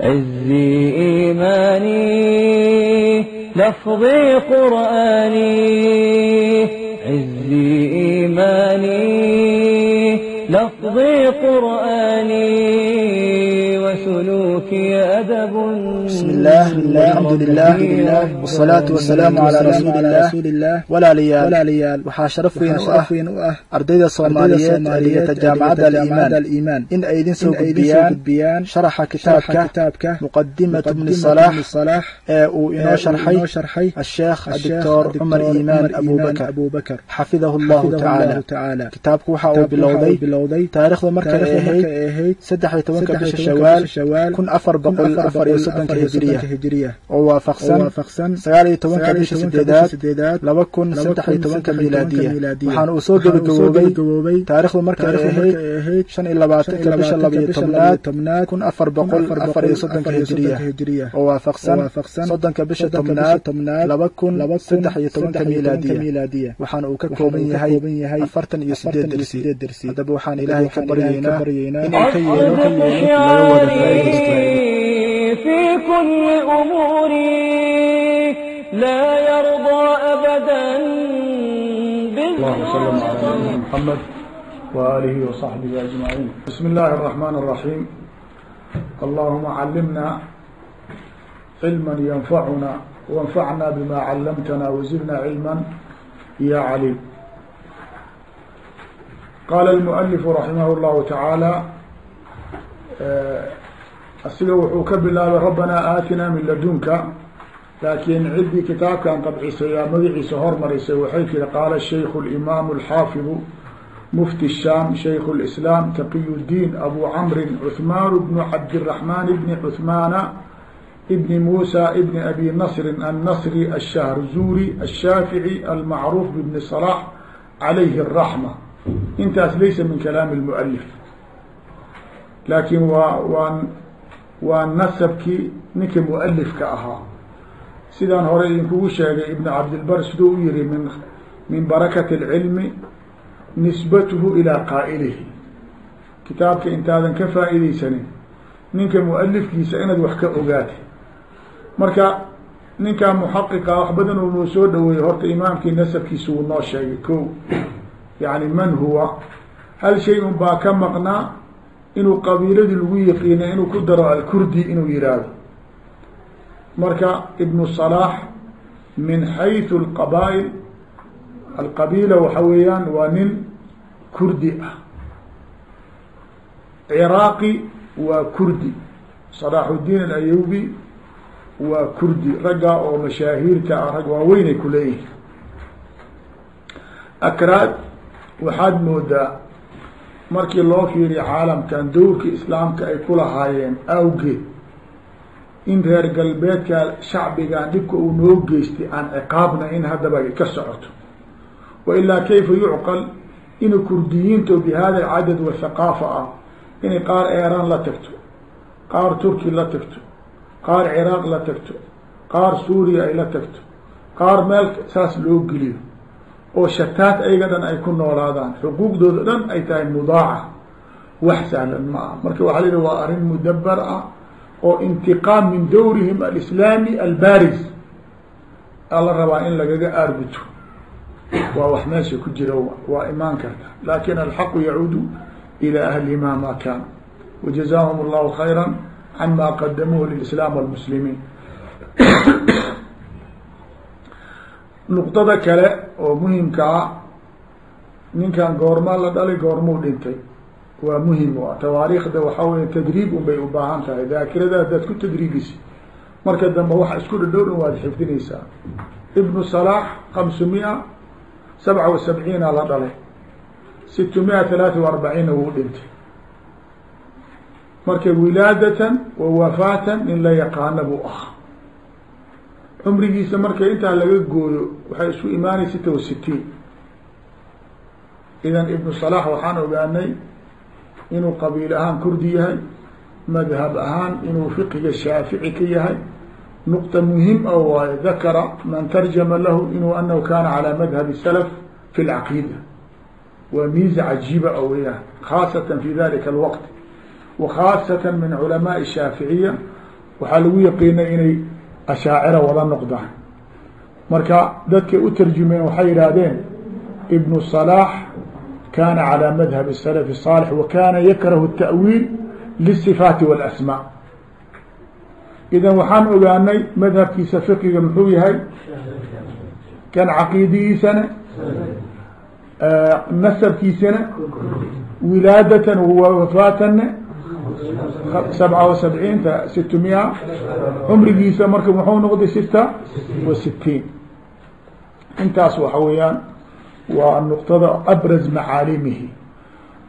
عز إيماني لفظي قرآني عز إيماني لفظي قرآني وسلوكي أدب بسم الله والحمد لله والصلاة والسلام على رسول الله walaalayaal waxaa sharaf weyn u ah ardayda soomaaliyeed ee dhigata jaamacadda aliimaan in ay idin soo gudbiyaan sharaxa kitaabka muqadimatu bni salaax ee uu inoo sharxay asheekh adictor cumar iimaan abubakar xafidahu llahu tacaala kitaabku waxa uu bilowday taarikhdu markay ahayd saddex iyo tobanka bisha shawaal kun afar boqol afar iyo soddonka hijiriya oo waafaqsan sagaal iyo tobanka bisha sideedaad laba kun saddex iyo tobanka milaadiya. waxaana uu soo gebagaboobay taarikhdu markay ahayd shan iyo labaatanka bisha labayo tobnaad kun afar boqol afar iyo soddonka hijiriya oo waafaqsan soddonka bisha tobnaad laba kun saddex iyo tobanka milaadiya. waxaana uu ka kooban yahay afartan iyo sideed dersi. haddaba waxaan ilaahay ka baryaynaa inuu ka yeelo laga wada في كل أموري لا يرضى أبدا اللهم صل على نبينا محمد وآله وصحبه أجمعين بسم الله الرحمن الرحيم اللهم علمنا علما ينفعنا وانفعنا بما علمتنا وزدنا علما يا عليم قال المؤلف رحمه الله تعالى asiga wuxuu ka bilaabay rabbanaa aatinaa min ladunka. Laakiin ciddii kitaabkan dabcisay aa magaciisa hormarisay waxay tihi qaala shaykhu limaamu alxaafidu mufti shaam shayku lislaam taqiyu ddiin abu camrin cuhmaan bnu cabdiraxmaan ibni cuhmaana ibni muusa ibni abi nasrin annasri ashahrzuri ashaafici almacruuf bibni salax calayhi araxma intaas laysa min kalaami lmualif laakiin waa waan waa nasabkii ninkii mualifka ahaa. Sidaan hore idinkugu sheegay ibn cabdilbar siduu u yihi min min barakati اlcilmi nisbatuhu ilaa qaa'ilihi kitaabka intaadan ka faa'iideysanin ninka mualifkiisa inaad wax ka ogaatay marka ninkaa muxaqiqa wax badan uu noo soo dhaweeyey horta imaamkii nasabkiisa wuu noo sheegay ko yani man huwa? Hal shay un baa ka maqnaa inuu qabiiladii lagu yaqiina inuu ku daro alkurdi inuu yihahdo marka ibnu salaax min xayثu اlqaba'il alqabiila waxa weeyaan waa nin kurdi ah. Ciraaqi waa kurdi. Salaaxudiin alayubi waa kurdi raggaa oo mashaahiirta ah rag waaweynay ku leeyihiin akraad waxaad moodaa markii loo fiiriyo caalamkan dowrkii islaamka ay ku lahaayeen awgeed in reer galbeedka shacbigan dhibka uu noo geystay aan ciqaabna in haddaba ka socoto. Wa ilaa kayfa yucqal ina kurdiyiinta bi hada alcadad wathaqaafa ah inay qaar eeraan la tagto qaar turki la tagto qaar ciraaq la tagto qaar suuriya ay la tagto qaar meel saas loo geliyo oo shataad ayaga dhan ay ku noolaadaan xuquuqdooda dhan ay tahay mudaaca wax sahlan ma ah marka waxaa la yihi waa arrin mudabar ah oo intiqaam min dowrihim alislaami albaris ala rabaa in lagaga aarguto waa wax meesha ku jira waa imaan karta lakin alxaqu yacuudu ilى ahlihima ma kan wajazahum اllahu khayra cama qadamuuhu lilislam wاlmuslimiin nuqdada kale oo muhimka ah ninkan goormaa la dhalay goormuu dhintay. Waa muhiim u ah. Tawaariikhda waxaa weya tadriib un bay u baahan tahay. Daakirada haddaad ku tadriibisi marka dambe waxa isku dhadhow dhan waad xifdinaysaa. Ibnu salaax mia sabca wa sabciina la dhalay. situ mia talaata wa arbaciinna wuu dhintay. Marka wilaadatan wa wafaatan in la yaqaana buu ahaa cumrigiisa marka intaa laga gooyo waxay isku imaanay sita wa sitiin idan ibnu salaax waxaan ogaanay inuu qabiil ahaan kurdi yahay madhab ahaan inuu fiqiga shaafici ka yahay nuqطa muhim a waaye dakara man tarjama lahu inuu anahu kana calى madhabi salaf fi اlcaqiida waa miiza cajiiba a weyaan khaasatan fi dalika alwaqt wa khaasatan min culamaءi shaaficiya waxaa lagu yaqiinay inay ashaacira wada noqdaan marka dadkay u tarjumeen waxay yidhaahdeen ibnu salaax kaana calى madhab salafi saalix wa kaana yakrahu taأwiil lisifaati walasmaa. Idan waxaan ogaanay madhabkiisa fiqiga muxuu yahay? Kan caqiidigiisana eh, nasabkiisana wilaadatan wafaatana sabca wa sabciinta sit mia cumrigiisa marka muxuu noqday sita wa sitiin intaas waxa weeyaan waa nuqtada abraz macaalimihi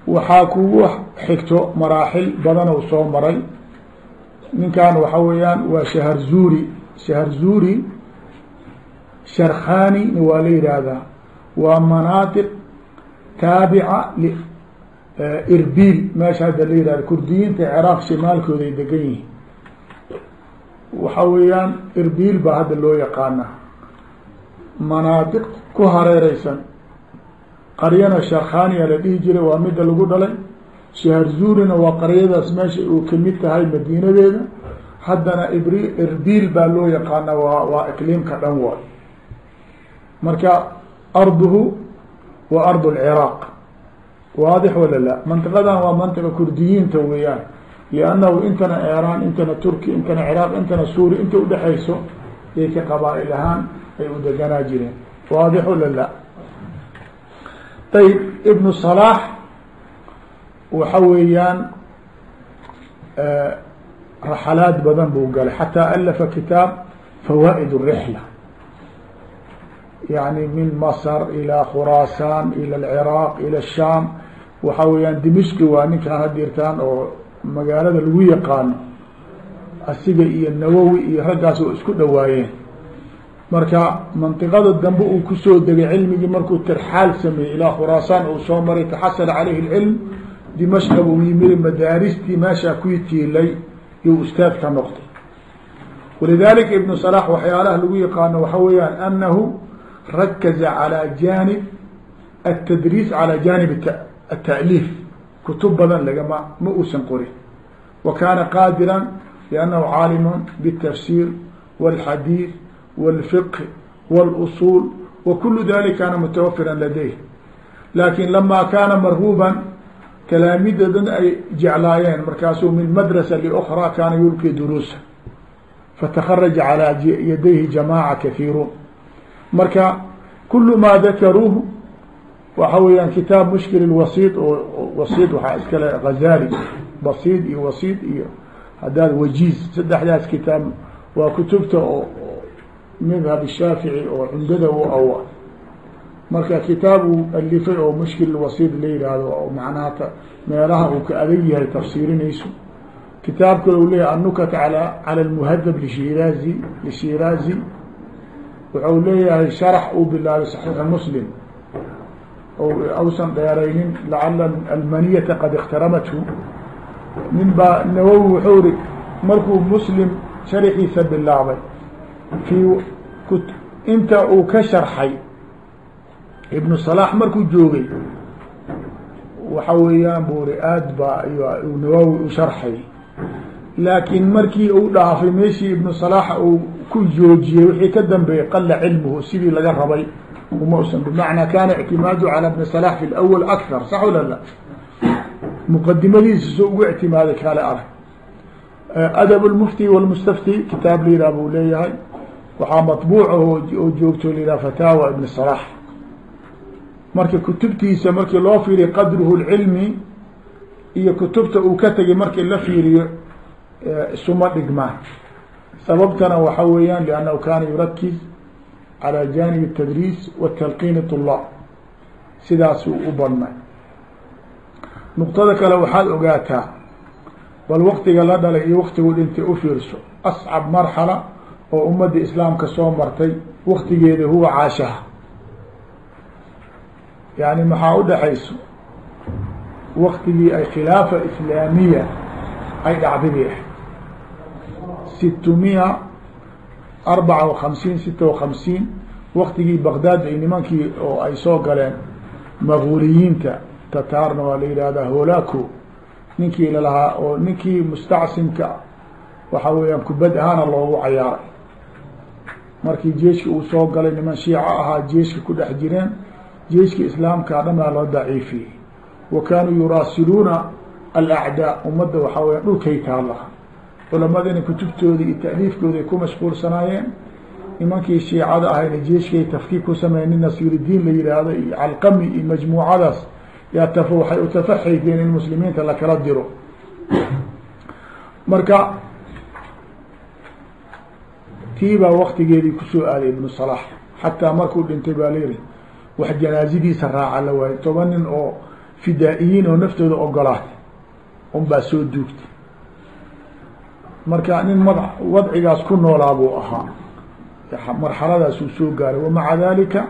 waxaa kugu xigto maraaxil badan ou soo maray ninkan waxa weeyaan waa shaharzuuri shaharzuuri sharkhani waa la yihahdaa waa manaatiq taabica irbil meesha hadda la yihahda kurdiyiinta ciraaq shimaalkooda ay degan yihiin. Waxa weeyaan irbil baa hadda loo yaqaana manaatiq ku hareereysan qaryana sharkhaniya la dhihi jiray waa midda lagu dhalay. Shaharzuurina waa qaryadaas meesha uu ka mid tahay madiinadeeda. Haddana ibr irbil baa loo yaqaana waa waa iqliimka dhan waay. Marka arduhu wa ardu lciraaq waadix wala la? Mantiqadan waa mantiqa kurdiyiinta weeyaan. Liannahu intana iiraan intana turki intana ciraaq intana suuri inta udhexayso yay ka qabaa-il ahaan ay u deganaa jireen. Waadix wala la? Ayb ibnu salaax waxa weeyaan raxalaad badan buu galay. Xataa alafa kitaab fawaa'id الrixla yani min masr ilى khuraasaan ilى اlciraaq ilى الsham waxa weeyaan dimishki waa ninkaan hadirtaan oo magaalada lagu yaqaano asiga iyo nawowi iyo raggaas oo isku dhawaayeen marka mantiqada dambe uu kusoo degay cilmigii markuu tarxaal sameeyey ilaa khuraasaan uu soo maray taxasala caleyhi اlcilm dimashqa buu yimiri madaaristii meeshaa ku tiilay you ustaad ka noqday walidalika ibnu salax waxyaalaha lagu yaqaano waxa weeyaan anahu rakaza calى janib الtdriis calى janib التأliif kutub badan lagama ma uusan qorin wa kana qaadira لأnnahu caalim bالtafsir والxadiiث والfiqh والأصul wa kulu dalik kana mutawafira ladayh lakin lama kana marhuban talaamidadan ay jeclaayeen markaasuu min madrasa لأkrى kana yulqi duruusa faتkaraja calى yadayhi jamاعة kaثiirun marka kul ma dakaruuhu waxa weyaan kitaab mushkil wasiid oo wasiid waxaa iskale hazali basiid iyo wasiid iyo hadaad wajiiz saddexdaas kitaab waa kutubta oo madhab shaafici oo cumdada u awa. Marka kitaabu alifay oo mushkil wasiid la yihahdo oo macnaata meelaha uu ka adag yahay tafsiirinayso. Kitaab kale u leeyahy annukata al calى lmuhadab lshirazi lshiraazi wuxuu leeyahay sharax uu bilaabay saxiixi muslim ausan dheeraynin lacala almaniyata qad ikhtaramathu nin baa nawowi wuxuu ri markuu muslim sharaxiisa bilaabay fii inta uu ka sharxay ibnu salaax markuu joogay waxa weeyaan buu ri aad baa nawowi u sharxay. Laakiin markii uu dhaafay meeshii ibnu salaax uu ku joojiyey wixii ka dambeeyey qala cilmuhu sidii laga rabay uma usan bimacnaa kana ictimaadu calى bni salax fi اlأwl akthar sax wala la muqadimadiisa soo ugu ictimaaday kale arag adab اlmufti wاlmustafti kitaab liraa buu leeyahay waxaa maطbuuc oo joogto liraa fataawa ibni salax marka kutubtiisa markii loo fiiriyo qadruhu اlcilmi iyo kutubta uu ka tegay markii la fiiriyo isuma dhigmaan sababtana waxa weeyaan لأnnahu kana yurakiz calى janib الtadriis watalqiin طulaab sidaasuu u badnay nuqtada kale waxaad ogaataa bal waktiga la dhalay iyo waktigu dhintay u fiirso ascab marxala oo ummadda islaamka soo martay waktigeeda huwa caashaha yani maxaa u dhaxayso waktigii ay khilaafa islaamiya ay dhacday bay sitmiya arbaca hamsiin sita hamsiin waktigii baqdaad ay nimankii oo ay soo galeen maguuriyiinta tataarna waa la yihahdaa holaco ninkii lalahaa oo ninkii mustacsimka waxa weeyaan kubad ahaana loogu cayaaray markii jeeshka uu soo galay niman shiica ahaa jeeshka ku dhex jireen jeeshka islaamkaa dhamaa loo daciifiyey wa kaanuu yuraasiluuna alacdaa ummadda waxaa weya dhulkay taalla culamadina kutubtooda iyo ta'liifkooday ku mashquulsanaayeen nimankii shiicada ahayna jeeshkay tafkiik ku sameeyen nin nasiirudiin la yihaahdo iyo calqami iyo majmuucadaas yaa taf waxay u tafaxaydeen in muslimiinta lakala diro. Marka tii baa waktigeedii ku soo aaday ibnu salax. Xataa markuu dhintay baa layiri wax janaazadiisa raaca la waayo toban nin oo fidaa-iyiin oo naftooda ogolaatay un baa soo duugtay marka nin mad wadcigaas ku noolaa buu ahaa. Marxaladaasuu soo gaaray. Wamaca dalika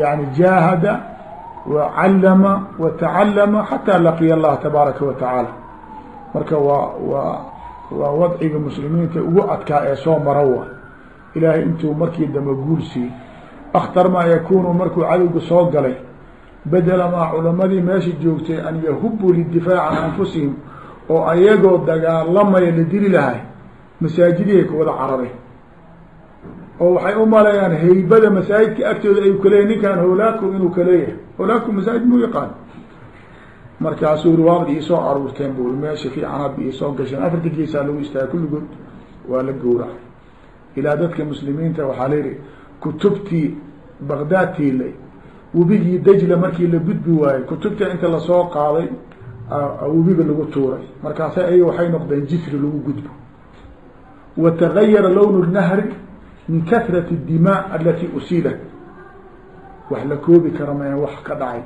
yani jaahada wa callama wa tacallama xataa laqiya allaha tabaaraka wa tacaala. Marka waa waa waa wadciga muslimiinta ugu adkaa ee soo mara wa ilaahay intuu markii dambe guul siiyey. Akhtar maa yakunu markuu cadowga soo galay bedela maa culamadii meesha joogtay an yahubuu lidifaaci can anfusihim oo ayagoo dagaalamaya la dili lahay masaajidihay ku wada cararay oo waxay u maleeyaan haybada masaajidka agtooda ay kaleeyahy ninkaan howlaaku inuu kaleeyahay howlaaku masaajid muu yaqaan? Markaasuu yiri waabad iisoo aruurteen bu meesha fiicanad iisoo gasheen afarta geesaa lagu istaaga kulligood waa la gowrac ilaa dadka muslimiinta waxaa la yihi kutubtii bagdaad tiilay webigii dajla markii la gudbi waayey kutubta inta la soo qaaday webiga lagu tuuray. Markaasa ayaga waxay noqdeen jisri lagu gudbo. Wa tagayara lownu nahri min kahrati dimaa alati usiilat wax la koobi kara ma wax ka dhacay.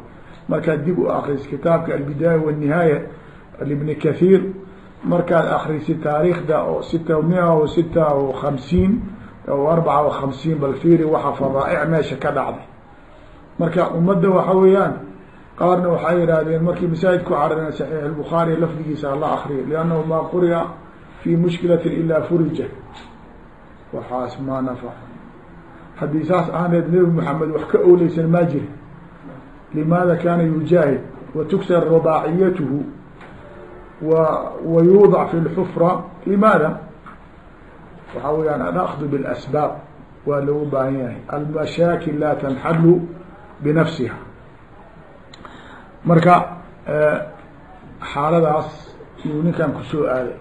Markaad dib u akris kitaabka albidaaya wالnihaaya libni kahiir markaad akrisi taariikhda oo sita mia o sita o hamsiin o arbaca o hamsiin bal fiiri waxa fadaa'ic meesha ka dhacday. Marka ummadda waxa weeyaan qaarna waxay yidhaahdeen markii masaajidku carareen saxiix albukhaari lafdigiisa hala akriyo liannahu maa quri'a fii mushkilatin ilaa furija waxaas maa nafaca haddii saas aaneed nebi maxamed wax ka owleysan maa jiri limaada kaana yujaahid wa tugsar rubaaciyatuhu wa wa yuudac fi lxufra limaada? Waxaa weyaan alakdu bilasbaab waa lagu baahan yahay. Almashaakil laa tanxallu binafsiha marka xaaladaas yuu ninkan kusoo aaday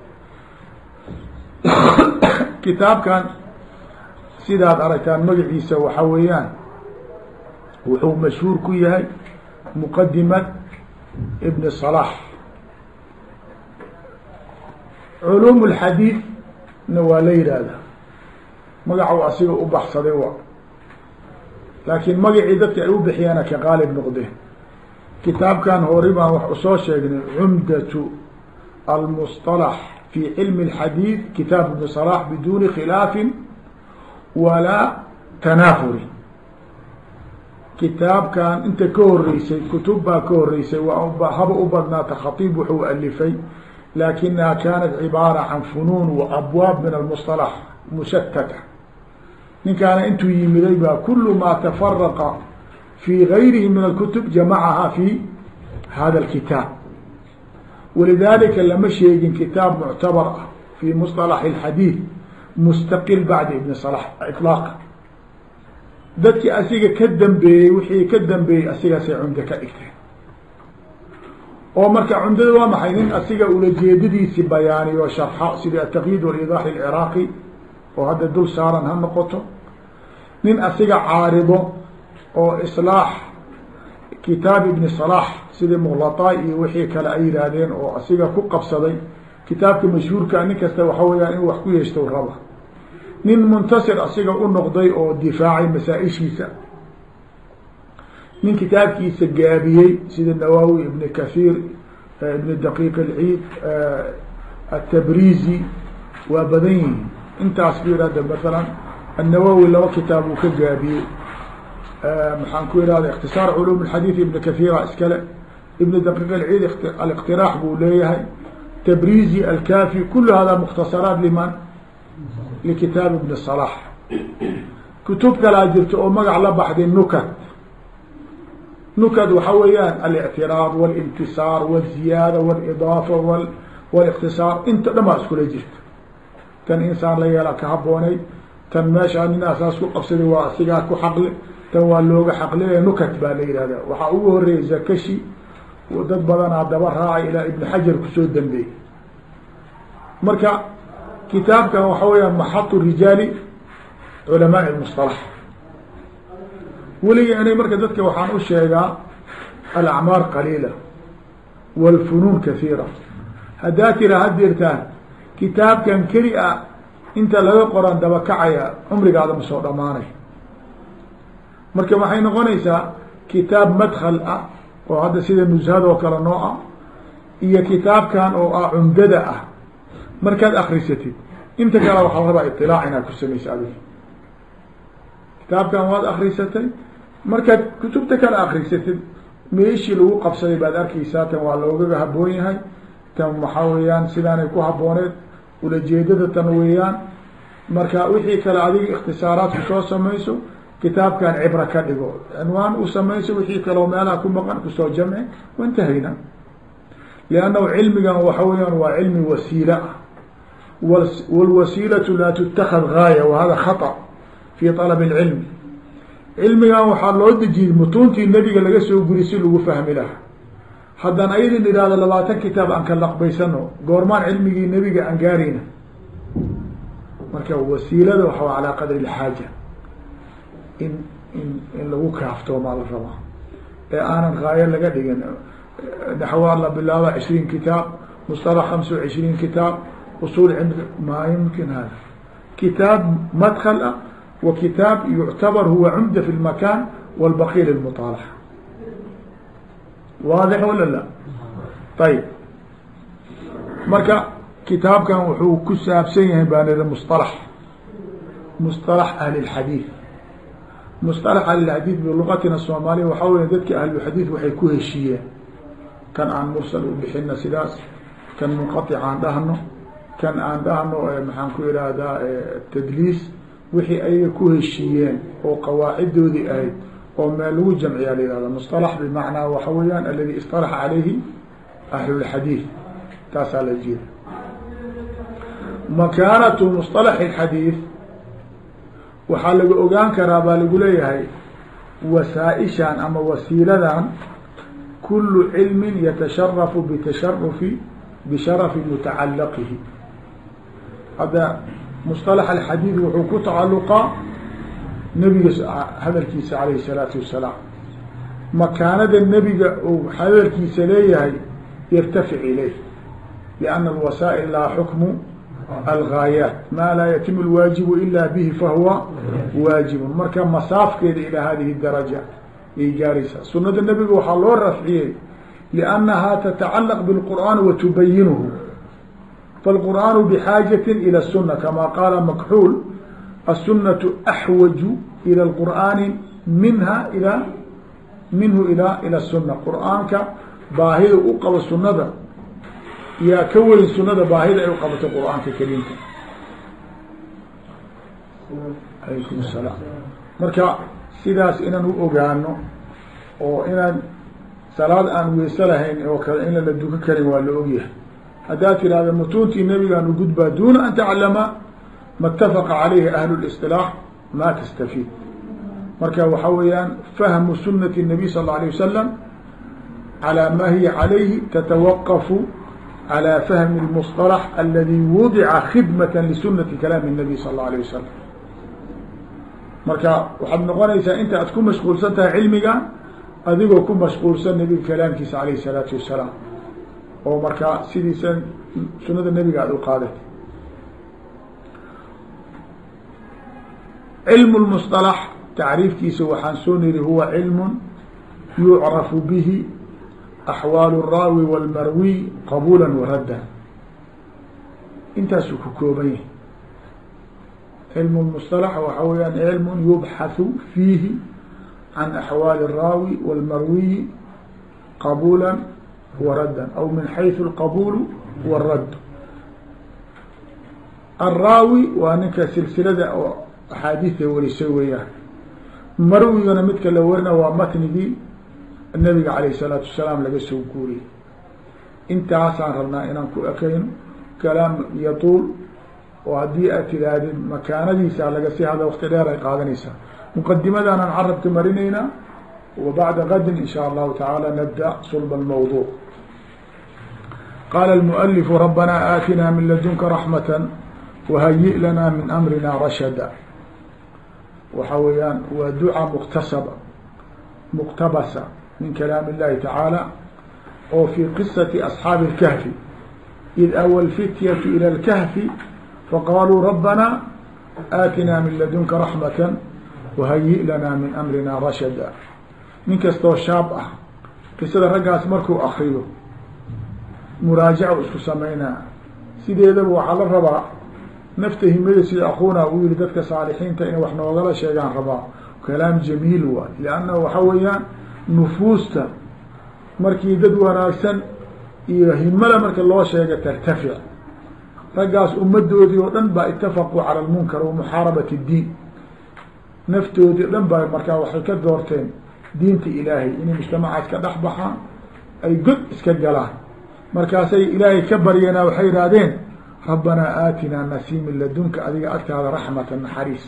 kitaabkan sidaad aragtaan magaciisa waxa weeyaan wuxuu mashhuur ku yahay muqadimat ibn صلاح culuum اlxadiid na waa la yihahda magacu asiga u baxsaday wa laakiin magacii dadka ay u bixiyaana ka qaalib noqdeen kitaabkan hori baan wax usoo sheegnay cumdatu almusطalax fi cilmi اlxadiid kitaab ibn صلاح biduni khilaafin walaa tanaafuri kitaabkan inta ka horeysay kutub baa ka horeysay waa haba u badnaata khatiib wuxuu alifay laakinaha kaanat cibaara can funuun wa abwaab min almusطalax mushatata ninkaana intuu yimiday baa kulu maa tafaraqa fi gayrihi min alkutub jamacaha fi hada alkitaab walidalika lama sheegin kitaab muctabar ah fi musطalax اlxadiid mustaqil bacda ibn صlax iطlaaqa dadkii asiga ka dambeeyey wixii ka dambeeyey asigaasay cumdo ka dhigteen oo marka cumdada waa maxay nin asiga ulajeedadiisi bayaaniyo sharxa sida ataqyiid walidax lciraaqi oo hadda dul saaran ha noqoto nin asiga caarido oo islaax kitaab ibni صlax sidii muqlaطaa iyo wixii kale ay yihaahdeen oo asiga ku qabsaday kitaabka mashhuurka nin kasta waxa weyaan inuu wax ku yeeshto raba. Nin muntasir asiga u noqday oo difaacay masaa-ishiisa. Nin kitaabkiisa gaabiyey sida nawawi ibn kahiir ibn daqiiq alciid atabrizi waa badan yihiin. Intaas ku yihahda masalan annawawi laba kitaab uu ka gaabiyey maxaan ku ihahda ikhtisaar culuum اxadiid ibn kahiira iskale ibn daqiiq alciid aliqtiraax buu leeyahay tabrizi alkafi kul hada mukhtasaraat liman likitaab ibn صlax kutub kalaa jirta oo magac la baxday nukat nukat waxa weeyaan alictiraad wاlintisaar wاziyaada wاlidaafa wاliqtisaar inta dhan baa iskula jirta tan insaan la yeela ka haboonay tan meeshaa nin asaas ku qabsaday waa asigaa ku xaqle tan waa looga xaqle nukat baa la yihahda waxaa ugu horeeyay zakashi dad badanaa daba raacay ilaa ibn xajar ku soo dambeeyey. Marka kitaabkan waxa weeyaan maxatu rijaali culamaai musطalax weligii inay marka dadka waxaan u sheegaa alacmaar qaliila wاlfunuun kahiira haddaa tira hadirtaan kitaabkan keli a inta laga qoran dabakacaya cumrigaada ma soo dhamaanay marka waxay noqonaysaa kitaab madkl ah oo hadda sida nushadoo kale noo ah iyo kitaabkan oo ah cumdada ah. Markaad akrisatid inta kale waxaa la rabaa iطilaac inaad ku samaysa adig kitaabkan waad akrisatay markaad kutubta kale akrisatid meeshii lagu qabsaday baad arkeysaa tan waa loogaga haboon yahay. Tan waxaa weeyaan sidaanay ku habooneed ulajeedada tan weeyaan. Marka wixii kale adiga ikhtisaaraadku soo samayso kitaabkan cibra ka dhigo cinwaan u samayso wixii kaleo meelaha ku maqan kusoo jamci waintahayna liannahu cilmigan waxa weeyaan waa cilmi wasiila ah wاlwasiilatu laa tutakad gaaya wa hada khaطأ fi طalab اlcilmi cilmigan waxaa loo dejiyey mutuuntii nebiga laga soo guri si lagu fahmi lahaa haddaan ayadin ihahdo labaatan kitaab aan ka laqbaysano goormaan cilmigii nebiga aan gaarayna marka wasiilada waxa calaa qadri اlxaaja in in in lagu kaaftoomaa la rabaa ee aanan haayo laga dhigin. Naxwaa la bilaaba cishriin kitaab musala hamsa cishriin kitaab usul maa yumkin hada. Kitaab madkl ah wa kitaab yuctabar huwa cumda fi lmakan walbaqi lilmuطaalaxa waadix wala la? Ayb marka kitaabkan wuxuu ku saabsan yahay baa nida musalax musalax ahli اlxadiid musطalax ahlilxadiid bilugatina soomaaliya waxaa weya dadki ahlulxadiid waxay ku heshiiyeen kan aan mursal u bixina sidaas kan munqaطic aan dhahno kan aan dhahno maxaan ku ihahdaa tadliis wixii ayaga ku heshiiyeen oo qawaacidoodii ahayd oo meel lagu jamciyaa la yihahda musطalax bimacnaa waxa weeyaan aladi iصطalaxa calayhi ahlulxadiid taasaa la jeeda makaanatu musطalax اxadiid waxaa laga ogaan karaa baa lagu leeyahay wasaaئishan ama wasiiladan kulu cilmi yatasharafu btasharufi bisharafi mutacalaqihi hadda musطalax alxadiid wuxuu ku tacaluqaa nebiga hadalkiisa alayh الsalaatu wasalaam makaanada nebiga uu hadalkiisa leeyahay yartafic ilayh lianna alwasaa'il laa xukmu algaayaat maa laa yatimu lwaajibu ila bihi fahuwa waajibun marka masaafkeeda ilaa hadihi daraja yay gaaraysaa sunada nebiga waxaa loo rafciyey liannaha tatacalaq bilqur'aan wa tubayinuhu falqur'aanu bxaajaة ilى الsuna kama qaala makxuul الsunaةu axwaju ilى اlqur'aani minha ila minhu ila ilى الsuna qur'aanka baahida u qabo sunada yaa ka weyn sunada baahida ay u qabato qur'aanka kariimka alaykum الsalaam marka sidaas inaan u ogaano oo inaan salaad aan weyse lahayn oo kale in lala dukan karin waa la ogyahay haddaad tirahda mutuuntii nebigaan ugudbaa duuna an taclama ma اtafaqa calayhi ahlu اliصطilaax ma tastafiid marka waxaa weeyaan fahmu sunati الnabiy sal اlه alيه wasalam calى ma hiya calayhi tatawaqafu calى fahmi اlmusطalax aladi wudica khidmata lisunati kalaami الnabiy sal اlه alيه wasalam marka waxaad noqonaysaa inta aad ku mashquulsan tahay cilmiga adigoo ku mashquulsan nebiga kalaamkiisa alayh الsalaatu wasalaam oo markaa sidiisa sunada nebiga aad u qaadatay cilmu lmusطalax tacriifkiisa waxaan soo niri huwa cilmu yucrafu bihi axwaalu الraawi wاlmarwiy qabuula waradda intaasuu ku kooban yahay cilmu lmusطalax waxaa weyaan cilmu yubxathu fiihi can axwaali الraawi wاlmarwiyi qabuula wradda aw min xayثu اlqabul wاradd alraawi waa ninka silsilada oo axaadiida warisay weeyaan marwigana midka la warina waa matnigii nabiga alayh الsalaatu wasalaam laga soo guuriyey intaasaan rabnaa inaan ku ekayno kalaam yatuul oo haddii aad tidaahdid makaanadiisa laga sii hada wakti dheer ay qaadanaysaa. Muqadimadaanan carabka marinaynaa wa bacda gadin in shaa allahu tacaala nabda sulb almawduuc qaala almualifu rabbanaa aatinaa min ladunka raxmata wahayi lanaa min amrina rashada. Waxa weeyaan waa duca muktasaba muqtabasa min kalaam illahi tacaala oo fi qisati asxaabi اlkahfi id awa lfityatu ila اlkahfi faqaaluu rabbana aatinaa min ladunka raxmata wahayi lanaa min amrina rashada. Nin kastoo shaab ah qisada raggaas markuu akriyo muraajaca isku samaynaa sideedaba waxaa la rabaa nafta himada sida akuuna uu yihi dadka saalixiinta inay wax noogala sheegaan rabaa. Kalaam jamiil waay liannahu waxa weeyaan nufuusta markii dad wanaagsan iyo himada marka loo sheega tartafic. Raggaas ummadoodii oo dhan baa itafaquu cala lmunkar wa muxaarabat اdiin naftoodii o dhan baa markaa waxay ka doorteen diinta ilaahay inay mujtamacaas ka dhex baxaan ay god iska galaan. Markaasay ilaahay ka baryeenaa waxay yidhaahdeen rabbanaa aatinaa nasii min ladunka adiga agtaada raxmata naxariis.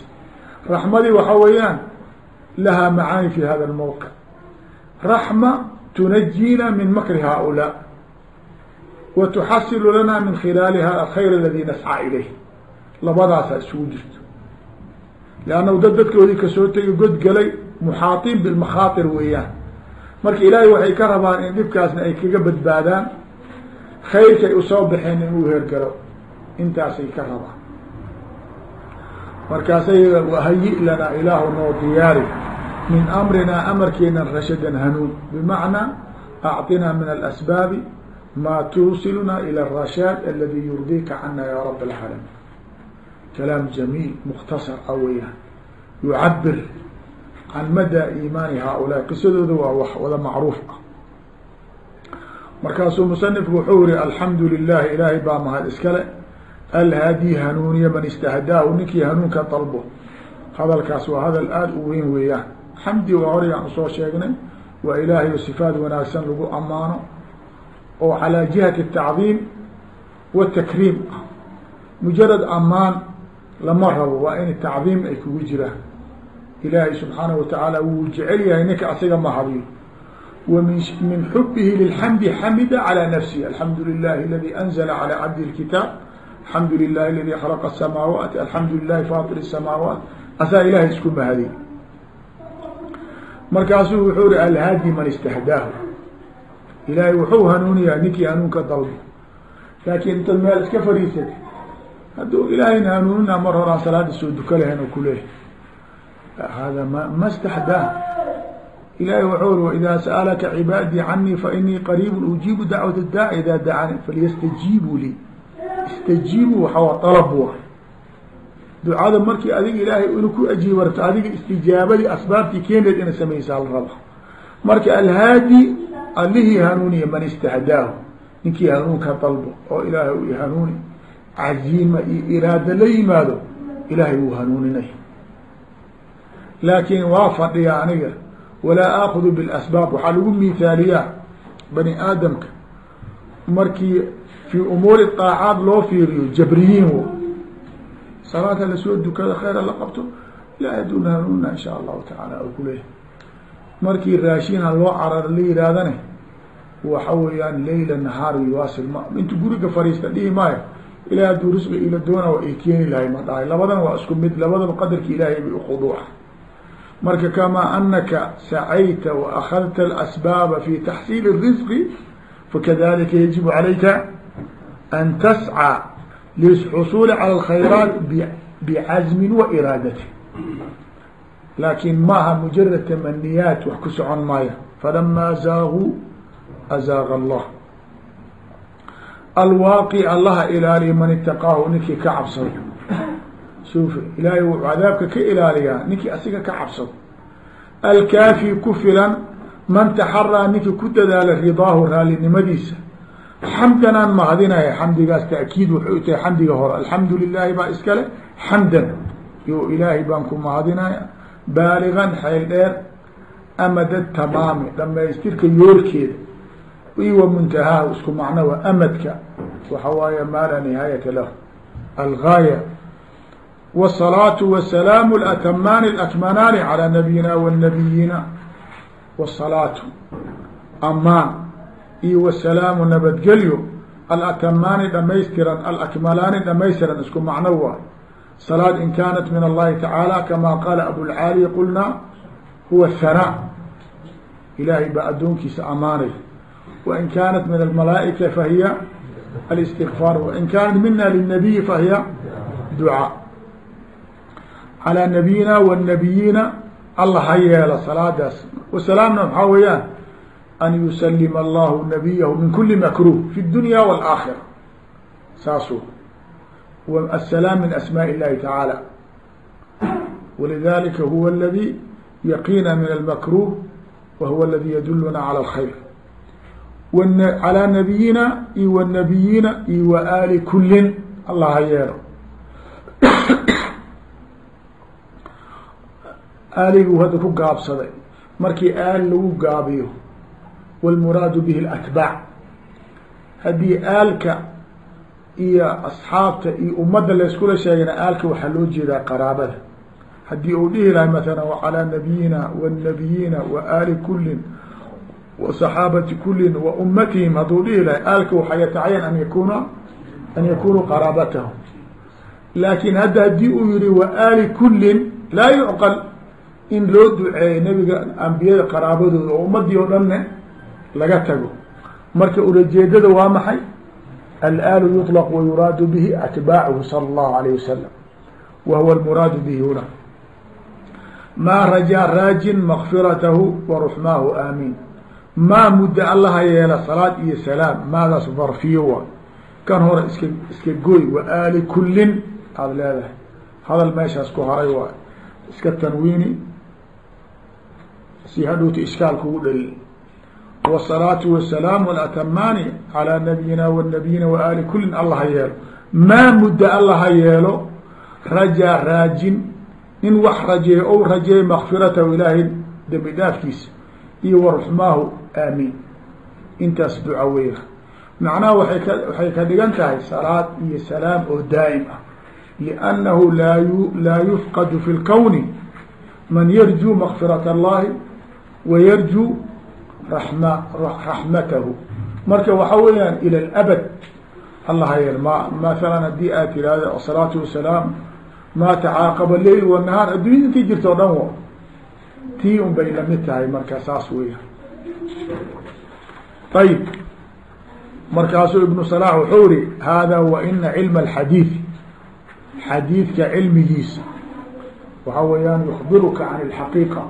Raxmadii waxaa weeyaan lahaa macaani fi hada lmowqic raxma tunajiina min makri haaulaa wa tuxasilu lana min khilaaliha alkhayr aladi nascaa ilayh. Labadaasaa isugu jirto. Liannahu dad dadkoodii ka soo tegi god galay muxaaطiin bilmakhaatir weeyaan. Marka ilaahay waxay ka rabaan in dhibkaasna ay kaga badbaadaan khayrkay u soo baxeen inuu hergalo intaasay ka rabaan. Markaasay wahayi lanaa ilaahu noo diyaari min amrinaa amarkeena rashadan hanuun. Bimacnaa acطinaa min alasbaabi maa tuusiluna ila arashaad aladi yurdiika cana ya rab اlcaalamiin kalaam jamiil mukhtasar a weeyaan. Yucabir can mada iimaani haaulaa qisadooda waa wax wada macruuf ah. Markaasuu musanifku wuxuu yihi alxamdu lilahi ilaahay baa mahad iskale alhaadi hanuuniya man istahdaahu ninkii hanuunka dalbo. Hadalkaas waa hadal aada u weyn weeyaan xamdi waa horeyaan usoo sheegnay waa ilaahay oo sifaad wanaagsan lagu ammaano oo calaa jihati atacdiim watakriim ah mujarad ammaan lama rabo waa in tacdiim ay kugu jiraan ilaahay subxaanahu watacaala wuu jecel yahay ninka asaga mahadiyo wa min min xubihi lilxamdi xamida calى nafsihi alxamdu lilahi aladi anzla calى cabdi اlkitaab alxamdu lilahi aladi khalaqa الsamaawaati alxamdu lilahi fatir الsamaawaat asaa ilahay isku mahadiy markaasuu wuxuu ihi alhaadi man istahdaahu. Ilaahay wuxuu hanuuniyaa ninkii hanuunka dalbo laakiin intaad meel iska fariisatay hadduu ilaahayna hanuunina mar horaan salaada soo duka lahayn oo kuleeyahy hada ma ma staxdaa ilahay wuxuu ri waidaa sa'alaka cibaadii canii fainii qariibu ujiibu dacwat daaci idaa dacani falyastajiibuu lii. Istajiibuu waxaa dalab wa ducada markii adiga ilaahay inu ku ajiiba rabto adiga istijaabadii asbaabtii keeneed ina samaysaa la raba. Marka alhaadi allihii hanuuniya man istahdaahu ninkii hanuunka dalbo oo ilaahay u hanuuni caziima iyo iraada la yimaado ilaahay wuu hanuuninay. Laakiin waa fadhiya aniga walaa aakudu bilasbaab waxaa lagu mihaaliyaa bani aadamka. Markii fii umuuri daacaad loo fiiriyo jabriyiin salaada la soo dukado kheyra la qabto laa yaduuna hanuna insha allahu tacaala u kuleeyahay markii raashinha loo carar la yihaahdane waxa weeyaan layla nahaar yuwaasil ma intu guriga fariista dhihi maayo ilahi hadduu risqi ila doona waa ay keeni lahay ma dhahay. Labadan waa isku mid labadaba qadarki ilaahay bay uquduuca marka kamaa anaka sacayta wa akadta alasbaaba fi taxsiili risqi fakadalika yajibu calayka an tascaa lilxusuuli calى اlkhayraat bicazmin wa iraadati laakin maaha mujarad tamaniyaat wax ku socon maaya falamaa zaaguu azaaga allah alwaaqi allaha ilaaliya man itaqaahu ninkii ka cabsado suf ilaahay wuu cadaabka ka ilaaliyaa ninkii asiga ka cabsado alkaafi ku filan man taxaraa ninkii ku dadaala ridaahu raalinimadiisa xamdanaan mahadinaya xamdigaas taakiid wuxuu u tahay xamdiga hore. Alxamdu lilaahi baa iskale xamdan. Yo ilaahay baan ku mahadinaya baaligan xeel dheer amada tamaami dhamaystirka yoorkeeda iwa muntahaahu isku macno wa amadka. Waxa waaye maa laa nihaayata lahu. Algaaya wsalaatu wasalaamu alatamaani alakmanaani calaa nabiyina. Wanabiyiina wasalaatu. Amaan iyo wasalaamu nabadgelyo alakmaani dhamaystiran alakmalaani dhamaystiran isku macno waa. Salaad in kaanat min allahi tacaala kama qaala abulcaaliy qulnaa huwa hanaa ilaahay baa addoonkiisa ammaanay wain kaanat min almalaaika fahiya alistigfaar wain kaanat mina linabiyi fahiya ducaa calaa nabiyina wanabiyiina allah ha yeela salaadaas. Wasalaamna maxaa weeyaan? an yuسلم الlah نabiyahu min kuli makruh في الdunya والآakhرة saasu السلاam min أسmاء الlahi taعaalى ولذalika huwa اladي yaqina min الmakruh وhuwa اladي ydulna عalى الخyr calىa nabiyina iyo wnabiyiina iyo wa aali kulin allah ha yeelo aaligu hadda ku gaabsaday markii aal lagu gaabiyo wاlmuraadu bihi اlatbaac haddii aalka iyo asxaabta iyo ummadda layskula sheegana aalka waxaa loo jeedaa qaraabada haddii uu dhihi lahay maala wacalىa nabiyina wاnabiyiina wa aali kulin وصحاaبة kuli وأmatihim hadduu dhihi lahay aalka waxaa yatacayan an yakuna an yakunuu qaraabatahum laakin hadda haddii uu yihi وaali kulin laa yucqل in loo duceeyo nebiga ambiyada qaraabadooda oo ummadii oo dhanne laga tago marka ulajeedada waa maxay alaalu yuطلq وayuraadu bihi atbaachu salى الlahu عalيه wasalam wa huwa اlmuraadu bihi huna ma rajaa raajin makfiratahu وaruxmaahu amin maa mudda allaha yeela salaad iyo salaam maadaas darfiyo waay kan hore iska iska goy wa aali kullin aada leedahay hadal meeshaas ku haray waay iska tanwiini si hadhowta ishkaal kugu dhali wsalaatu wasalaamu alatamaani calaa nabiyina wanabiyiina wa aali kullin allaha yeelo maa mudda allaha yeelo rajaa raajin in wax rajeeyo ou rajeeyo makfiratahu ilaahay dembi dhaafkiisa iyo waraxmaahu aamiin intaas duca weya macnaha waay ka waxay ka dhigan tahay salaad iyo salaam oo daa'im ah liannahu laa yu laa yufqadu fi lkowni man yarjuu makfirat allahi wa yarjuu rama raxmatahu marka waxa weeyaan ila labad allahayer ma masalan haddii aad tiraahdo asalaatu wasalaam maa tacaaqaba leyl wanahaar addunyada intay jirto o dhan wo tii un bay la mid tahay marka saas weeyaan. Ayib markaasuu ibnu salaax wuxuu iri hada wa cilma alxadiid. Xadiidka cilmigiisa. Waxa weeyaan yukbiruka can alxaqiiqa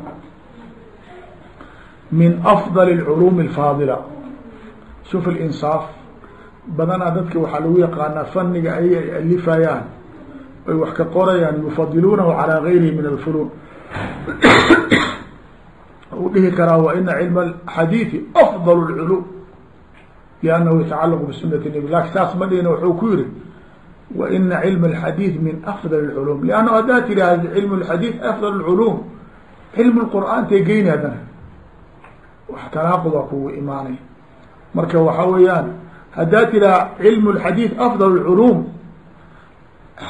min afضل الculuum الfaadila shuf اlinsaaf badanaa dadka waxaa lagu yaqaanaa faniga ay alifayaan ay wax ka qorayaan yufadiluunahu calى gayrihi min alfunuun u dhihi karaa waina cilma xadiiثi afضل اculuum لأnnahu yatacalaq bsunati النabi lakin saas ma dhihina wuxuu ku yihi waina cilm الxadiiث min afضل الculuum lanna haddaad tidhaahd cilm الxadiiث afضل الculuum cilm الqur'aan tay geyni haddana wax kalaaquda kugu imaanay. Marka waxa weeyaan haddaa tiraa cilmu lxadiid afdal lculuum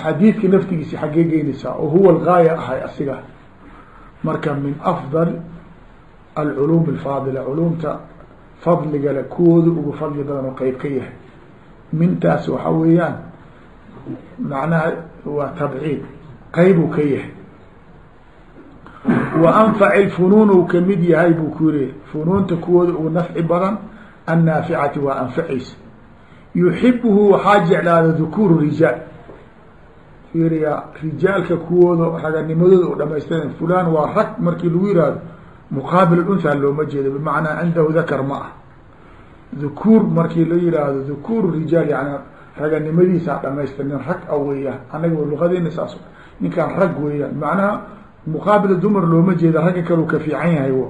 xadiidka naftigiisi xaggee geynaysaa oo huwa algaaya ahay asiga. Marka min afdal alculuum alfaadila culuumta fadliga le kuwooda ugu fadli badan oo qeyb ka yahay. Mintaas waxa weeyaan macnaha waa tabciid qeybu ka yahay wa anfaci lfunuun uu ka mid yahay buu ku yiri funuunta kuwooda ugu nafci badan annaaficati waa anfacaysa yuxibuhu waxaa jeclaada dukuuru rijaal fiiriya rijaalka kuwooda raganimadooda u dhamaystira fulan waa rag markii lagu yihahdo muqaabil unha looma jeedo bimacnaa cindahu dakar ma ah dhukuur markii la yihaahdo dhukuur rijaal yani raganimadiisaa dhamaystir nin rag a weeyaan anaga luqadeena saas ninkaan rag weeyaan macnaha muqaabil dumar looma jeeda ragga kaleu ka fiican yahay w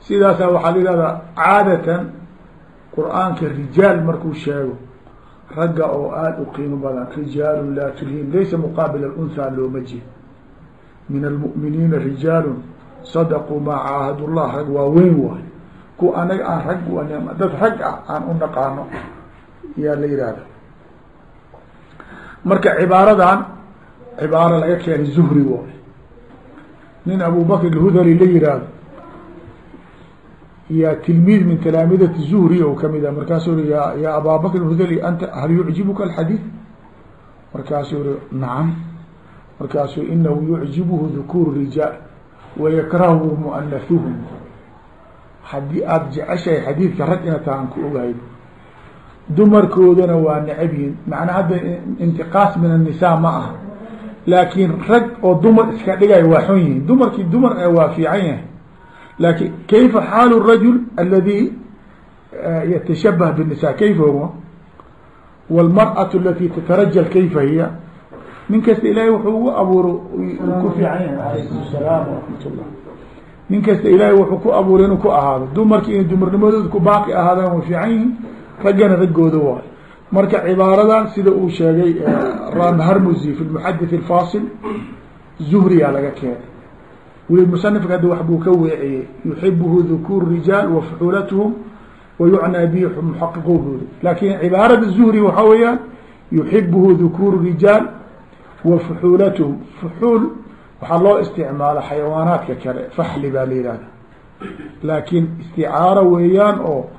sidaasa waxaa la yihahdaa caadatan qur'aanka rijaal markuu sheego ragga oo aada u qiimo badan rijaalu laa tulhim laysa muqaabil unha looma jeed min almu'miniina rijaalu sadaquu maa caahad llah rag waa weyn waay. Ku anaga aan rag dad rag ah aan u naqaano yaa la yihahda marka cibaaradan cibaaro laga keenay zuhri waay nin abu bakr alhudali la yihahdo ya tilmiid min talaamidati zuhri o ka mid a markaasuu ri ya abaa bakr alhudali anta hal yucjibuka alxadiid? Markaasuu ri nacam markaasuu inahu yucjibuhu dukuur rijaal wayakrahu muanahuhum haddii aada jeceshahay xadiidka rag ina tahan ku ogahay. Dumarkoodana waa necab yihiin macnaa hadda intiqaas min annisaa ma aha laakiin rag oo dumar iska dhigay waa xun yihiin dumarkii dumar waa fiican yahay laakin kayfa xaalu rajul aladi yatashabah bالnisa kayfa huwa wاlmarأaة alati tatarajal kayfa hiya nin kasta ilahay wuxuu ugu abuuro ku fiican yahay alaykum الsalaam وraxmat الlah nin kasta ilaahay wuxuu ku abuuray inuu ku ahaado dumarki inay dumarnimadooda ku baaqi ahaadaan way fiican yihiin raggana raggooda waay marka cibaaradan sida uu sheegay ram harmusi fi lmuxadith alfasil zuhriyaa laga keenay. Weli musanifka hadda wax buu ka weeciyey. Yuxibuhu dukuur rijaal wa fuxuulatuhum wa yucnaa bihi muxaqiqu buuri laakin cibaarada zuhri waxaa weeyaan yuxibuhu dukuur rijaal wa fuxuulatuhum fuxuul waxaa loo isticmaala xayawaanaadka kale faxli baa la yihahda laakiin isticaaro weeyaan oo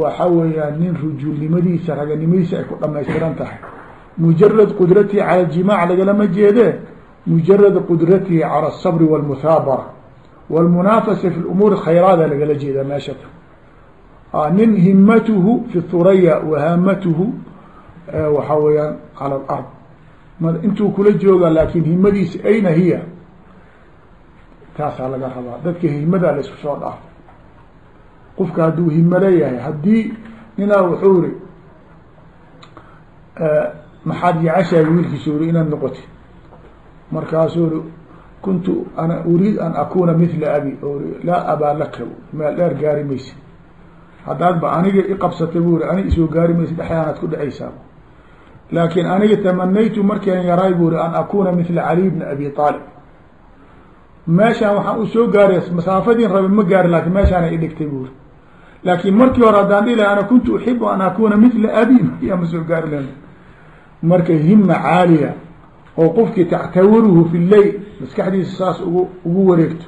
waxa weeyaan nin rujuulnimadiisa raganimadiisa ay ku dhamaystiran tahay. Mujarad qudratihi cala aljimaac lagalama jeedee mujarad qudratihi cala asabri walmuthaabara walmunaafasa fi lumuuri khayraada lagala jeedaa meeshata nin himatuhu fi thuraya wahaamatuhu waxaa weeyaan cala alard. Intuu kula jooga laakin himadiisa ayna hiya? Taasaa laga rabaa. Dadka himadaa la soo dhaafo qofka hadduu himo leeyahay. Haddii ninaa wuxuu ri maxaad jeceshahay wiilkiisu ri inaad noqoti markaasuu ri kuntu ana uriid an akuna mithla abi. Ri laa abaa laka. Meel dheer gaari maysa. Haddaad ba aniga iqabsatay bu ri aniga isoo gaari maysa dhexdaanaad ku dhacaysaa. Laakin aniga tamanaytu markaan yaraay bu ri an akuna mithla caliy bni abi aalib meeshaan waxaan u soo gaaray masaafadiin rabe ma gaarin laakiin meeshaana idhigtay buuri laakin markii hore haddaan dhihi laha ana kuntu uxibu an akuna mithla abi yaa ma soo gaari lena marka hima caaliya oo qofkii tactawiruhu fi leyl maskaxdiisa saas ugu ugu wareegto.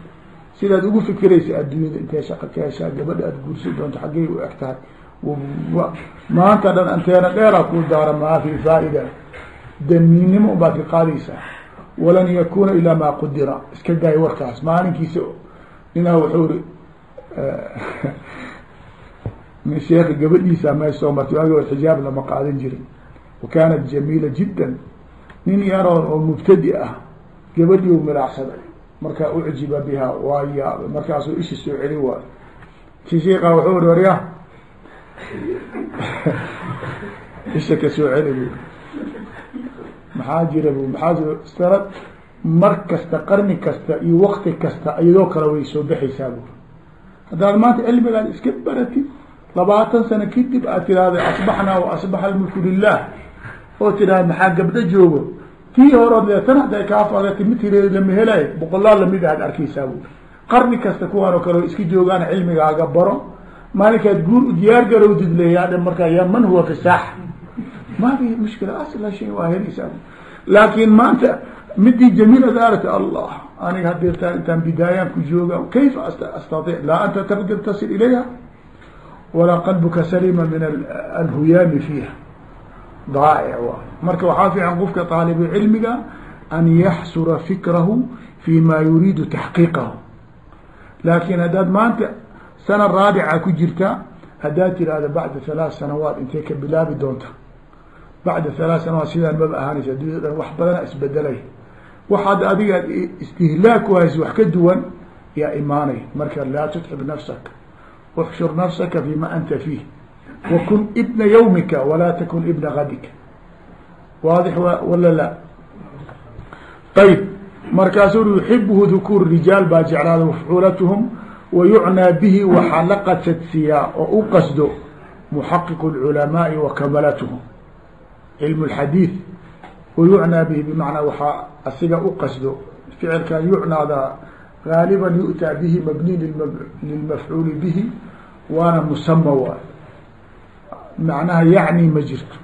Sidaad ugu fikiraysa adduunyada intee shaqa ka heshaa gabadha aad guursan doonto xaggay u eg tahay. Maanta dhan anteena dheeraa kuu daara maa fi faa'ida damiinnimo unbaad ka qaadaysaa. Walan yakuna ilaa maa qudira. Iska daay warkaas. Maalinkiisa ninaa wuxuu ri sheeka gabadhiisa may soo martay waagi or xijaab lama qaadan jirin. Wa jamiila jiddan nin yaroon oo mubtadi ah gabadhii u milacsaday markaa ucjiba biha waa yaabay markaasuu ishi soo celi waayo. Ki sheika wuxuu ri warya isha ka soo celi bu maxaa jira bu maxaa jira? Sanad mar kasta qarni kasta iyo wakti kasta iyadoo kale way soo baxaysaa bu haddaad maanta cilmigaad iska baratid labaatan sano kadib aad tiraahda asbaxnaa wa almulku lilah oo tidahda maxaa gabdho joogo? Tii horood le tan hadday kaa faagati mitireed lama helayo boqolaal la mid aad arkaysaa bu qarni kasta kuwaan oo kale iska joogaan cilmigaaga baro. Maalinkaad guur u diyaar garowdid leeyaadhe markaa ya man huwa fi saaxa mushkila asla shay waa helaysaa laakin maanta midii jamiilad aragta allah aniga hadeertaan intaan bidaayaan ku jooga kayfa astaiic laa anta targab tasil ilayha walaa qalbuka salima min alhuyaami fiiha. Daa'ic marka waxaa fiican qofka taalibu cilmiga an yaxsura fikrahu fi ma yuriidu taxqiiqahu. Laakin haddaad maanta sana raabica ku jirta haddaad tirahda bacda halaaث sanawaat intay ka bilaabi doonta. Bacda halaaث sanawaat sidaan maba ahaanaysa addunyada dhan wax badana isbedelay waxaad adiga istihlaag ku haysa wax ka duwan yaa imaanay. Marka laa tutcib nafsaka uxshur nafsaka fima anta fiih wakun ibna yawmika walaa takun ibna gadika waadix wala la ayb markaasuu yuxibuhu dukuur rijaal baa jeclaada mafcuulatuhum wayucnaa bihi waxaa la qasadsiyaa oo u qasdo muxaqiqu اlculamaai wa kamalatuhum cilmu اlxadiid wayucnaa bihi bimacnaa waxaa asiga u qasdo ficilkan yucnaada gaaliban yu'taa bihi mabni lilmafcuuli bihi waana musama waay macnaha yacni ma jirto.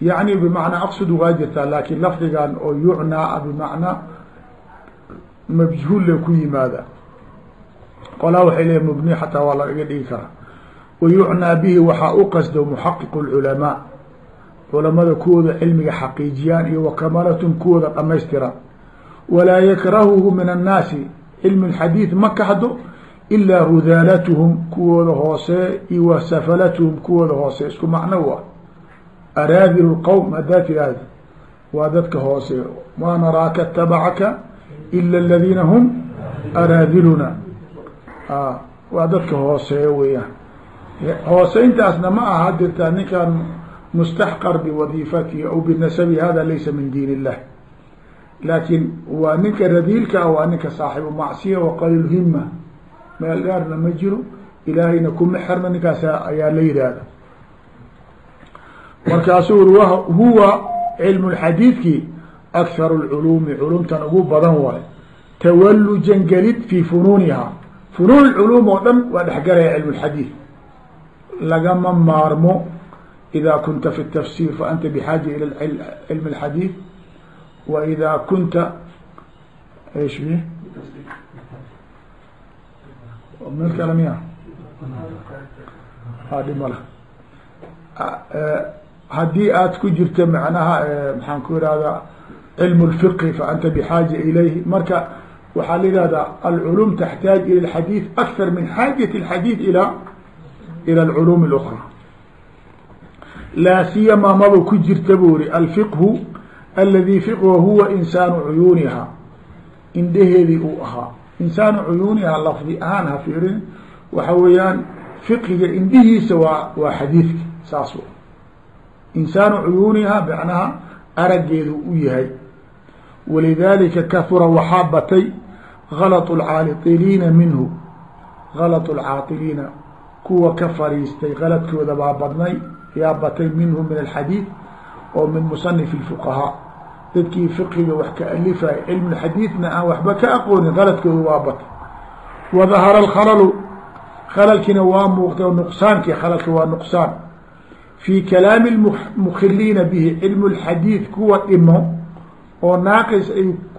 Yacni bimacnaa aqsud waa jirtaa laakin lafdigan oo yucnaa bimacnaa majhuulle ku yimaada. Qolaa waxay leeyiin mubni xataa waa lagaga dhigi karaa. Wayucnaa bihi waxaa u qasdo muxaqiq اlculamaa culamada kuwooda cilmiga xaqiijiyaan iyo wakamalatun kuwooda dhamaystira walaa yakrahuhu min annaasi. Cilmi اxadiid ma kahdo ilaa rudaalatuhum kuwooda hoose iyo wa safalatuhum kuwooda hoose. Isku macno waa araadil اqowm haddaa tiraahda waa dadka hoose. Maa naraaka اtabacaka ila aladiina hum araadiluna waa dadka hooseeyo weeyaan. Hooseyntaasna ma aha dirtaa ninkan mustaxqar biwadiifatihi aw binasabi hada laysa min diin illah laakiin waa ninka radiilka ah waa ninka saaxibu macsiya wa qaliil hima meel dheerna ma jiro. Ilaahayna kuma xirna ninkaas ayaa la yihahda markaasuu uri huwa cilmu xadiidkii akharu lculuumi culumtan ugu badan waayo tawalujan gelid fii funuunihaa funuun culuum oo dhan waa dhexgalaya cilmu lxadiid lagama maarmo ida kunta fi tafsir faanta bxaaja ila cilm اlxadiid wa ida kunta s من الكلام يا هذه ملا hadii aad ku jirto macnaha maxaan ku ihahdaa cilm الفqhi faأnta bxaaجة ilayhi marka waxaa la yihahdaa alcلوم تxtaaج ilى الحadيث أكثر min xاaجة الحadيث ilى ilى الcلوم الأخرى laa siyamaa maba ku jirta buu ri alfiqhu aladi fiqhu huwa insaanu cuyuuniha indheheedii uu ahaa insaanu cuyuuniha lafdi ahaan ha fiirin waxa weeyaan fiqiga indhihiisa waa waa xadiidka saas w insaanu cuyuuniha macnaha araggeedu u yahay. Walidaalika kahura waxaa batay galat lcaaliliina minhu. Galat lcaatiliina kuwa ka fariistay galadkooda baa badnay yaa batay minhu min alxadiid oo min musanif اfuqahaa dadkii fiqiga wax ka alifay cilm xadiidna aan waxba ka aqoonin kaladkooda waa batay wadahara alkhalalu khalalkiina waa muuqday nuqsaankii khalalka waa nuqsaan. Fii kalaami mukhiliina bihi cilmu lxadiid kuwa dhimo oo naaqis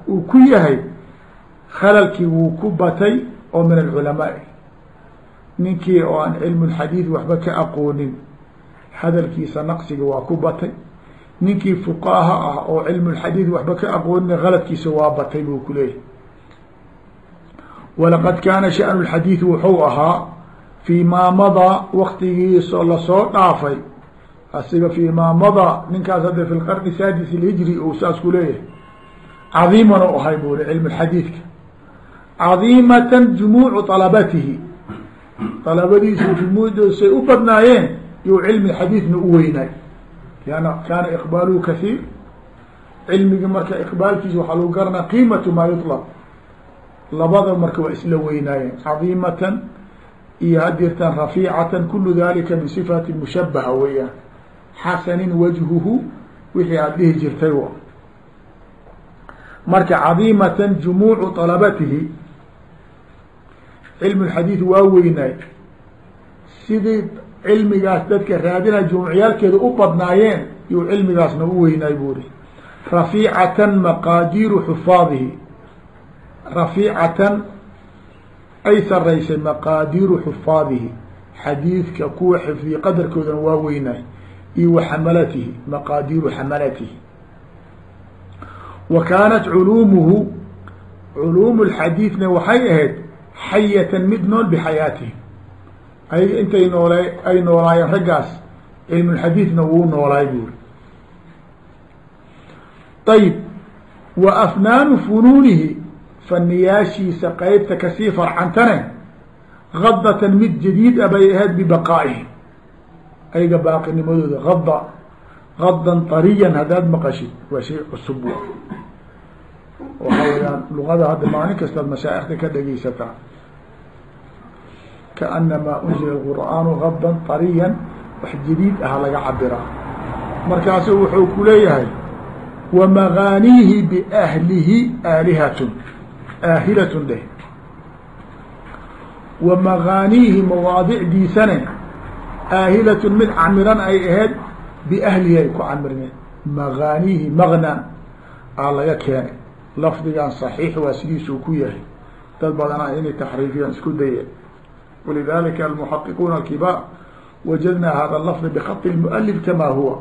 uu ku yahay khalalkii wuu ku batay oo min alculamaai. Ninkii oo aan cilmu lxadiid waxba ka aqoonin hadalkiisa naqsiga waa ku batay ninkii fuqaha ah oo cilmu lxadiid waxba ka aqoonina haladkiisa waa batay buu ku leeyahy walaqad kaana shanu lxadiid wuxuu ahaa fii maa madaa waktigiisa la soo dhaafay. Asiga fii maa madaa ninkaas hadda fi lqarni saadis lhijri uu saas ku leeyahay. Cadiiman u ahay buu cilmu xadiidka. Cadiimatan jumuucu alabatihi alabadiisa jumuudoosay u badnaayeen you cilmi xadiidna u weynaay lanna kaana iqbaaluhu kahiir cilmigi marka iqbaalkiisa waxaa lagu garanaa qiimatu maa yuطlab labada marka waa isla weynaayeen. Cadiimatan iyo hadirtan rafiicatan kulu dalika min sifati mushabaha weeyaan. Xasanin wajhuhu wixii aada dhihi jirtay w marka cadiimatan jumuucu طalabatihi cilmu xadiid waa weynaay. Sidii cilmigaas dadka raadina jumuucyaalkeeda u badnaayeen yuu cilmigaasna u weynaay buuri rafiicatan maqaadiiru xufaadihi. Rafiicatan ay saraysay maqaadiiru xufaadihi. Xadiidka kuwa xifdiya qadarkoodana waa weynaay iyo wa xamalatihi maqaadiiru xamalatihi. Wa kaanat culuumuhu culuumu lxadiidna waxay ahayd xayatan mid nool bixayaatihi ayaga intay noola ay noolaayeen raggaas. Cilmulxadiidna wuu noolaay buuri ayib wa afnaanu funuunihi faniyaashiisa qeybta ka sii farcantane gadatan mid jadiid a bay ahayd bibaqaa'ihi ayaga baaqinimadooda ada gadan tariyan haddaad maqashid waa shay cusub waxa weyaan luqada hadda maalin kastaad mashaa'ikta ka dhegeysataa kaanamaa unzila qur'aanu gadan tariyan wax jadiid ah laga cabiraa markaasu wuxuu ku leeyahay wa magaaniihi biahlihi aalihatun aahilatun dheh wa magaaniihi mawaadicdiisane aahilatun mid camiran ay ahayd biahlihi ay ku camirmeen magaanihi magnan aa laga keenay. lafdigan saxiix waa sidiisuu ku yahay. dad badanaa inay taxriifiyaan isku dayeen walidalika almuxaqiquuna alkibaar wajadnaa hada lafdi bikati lmualif kama huwa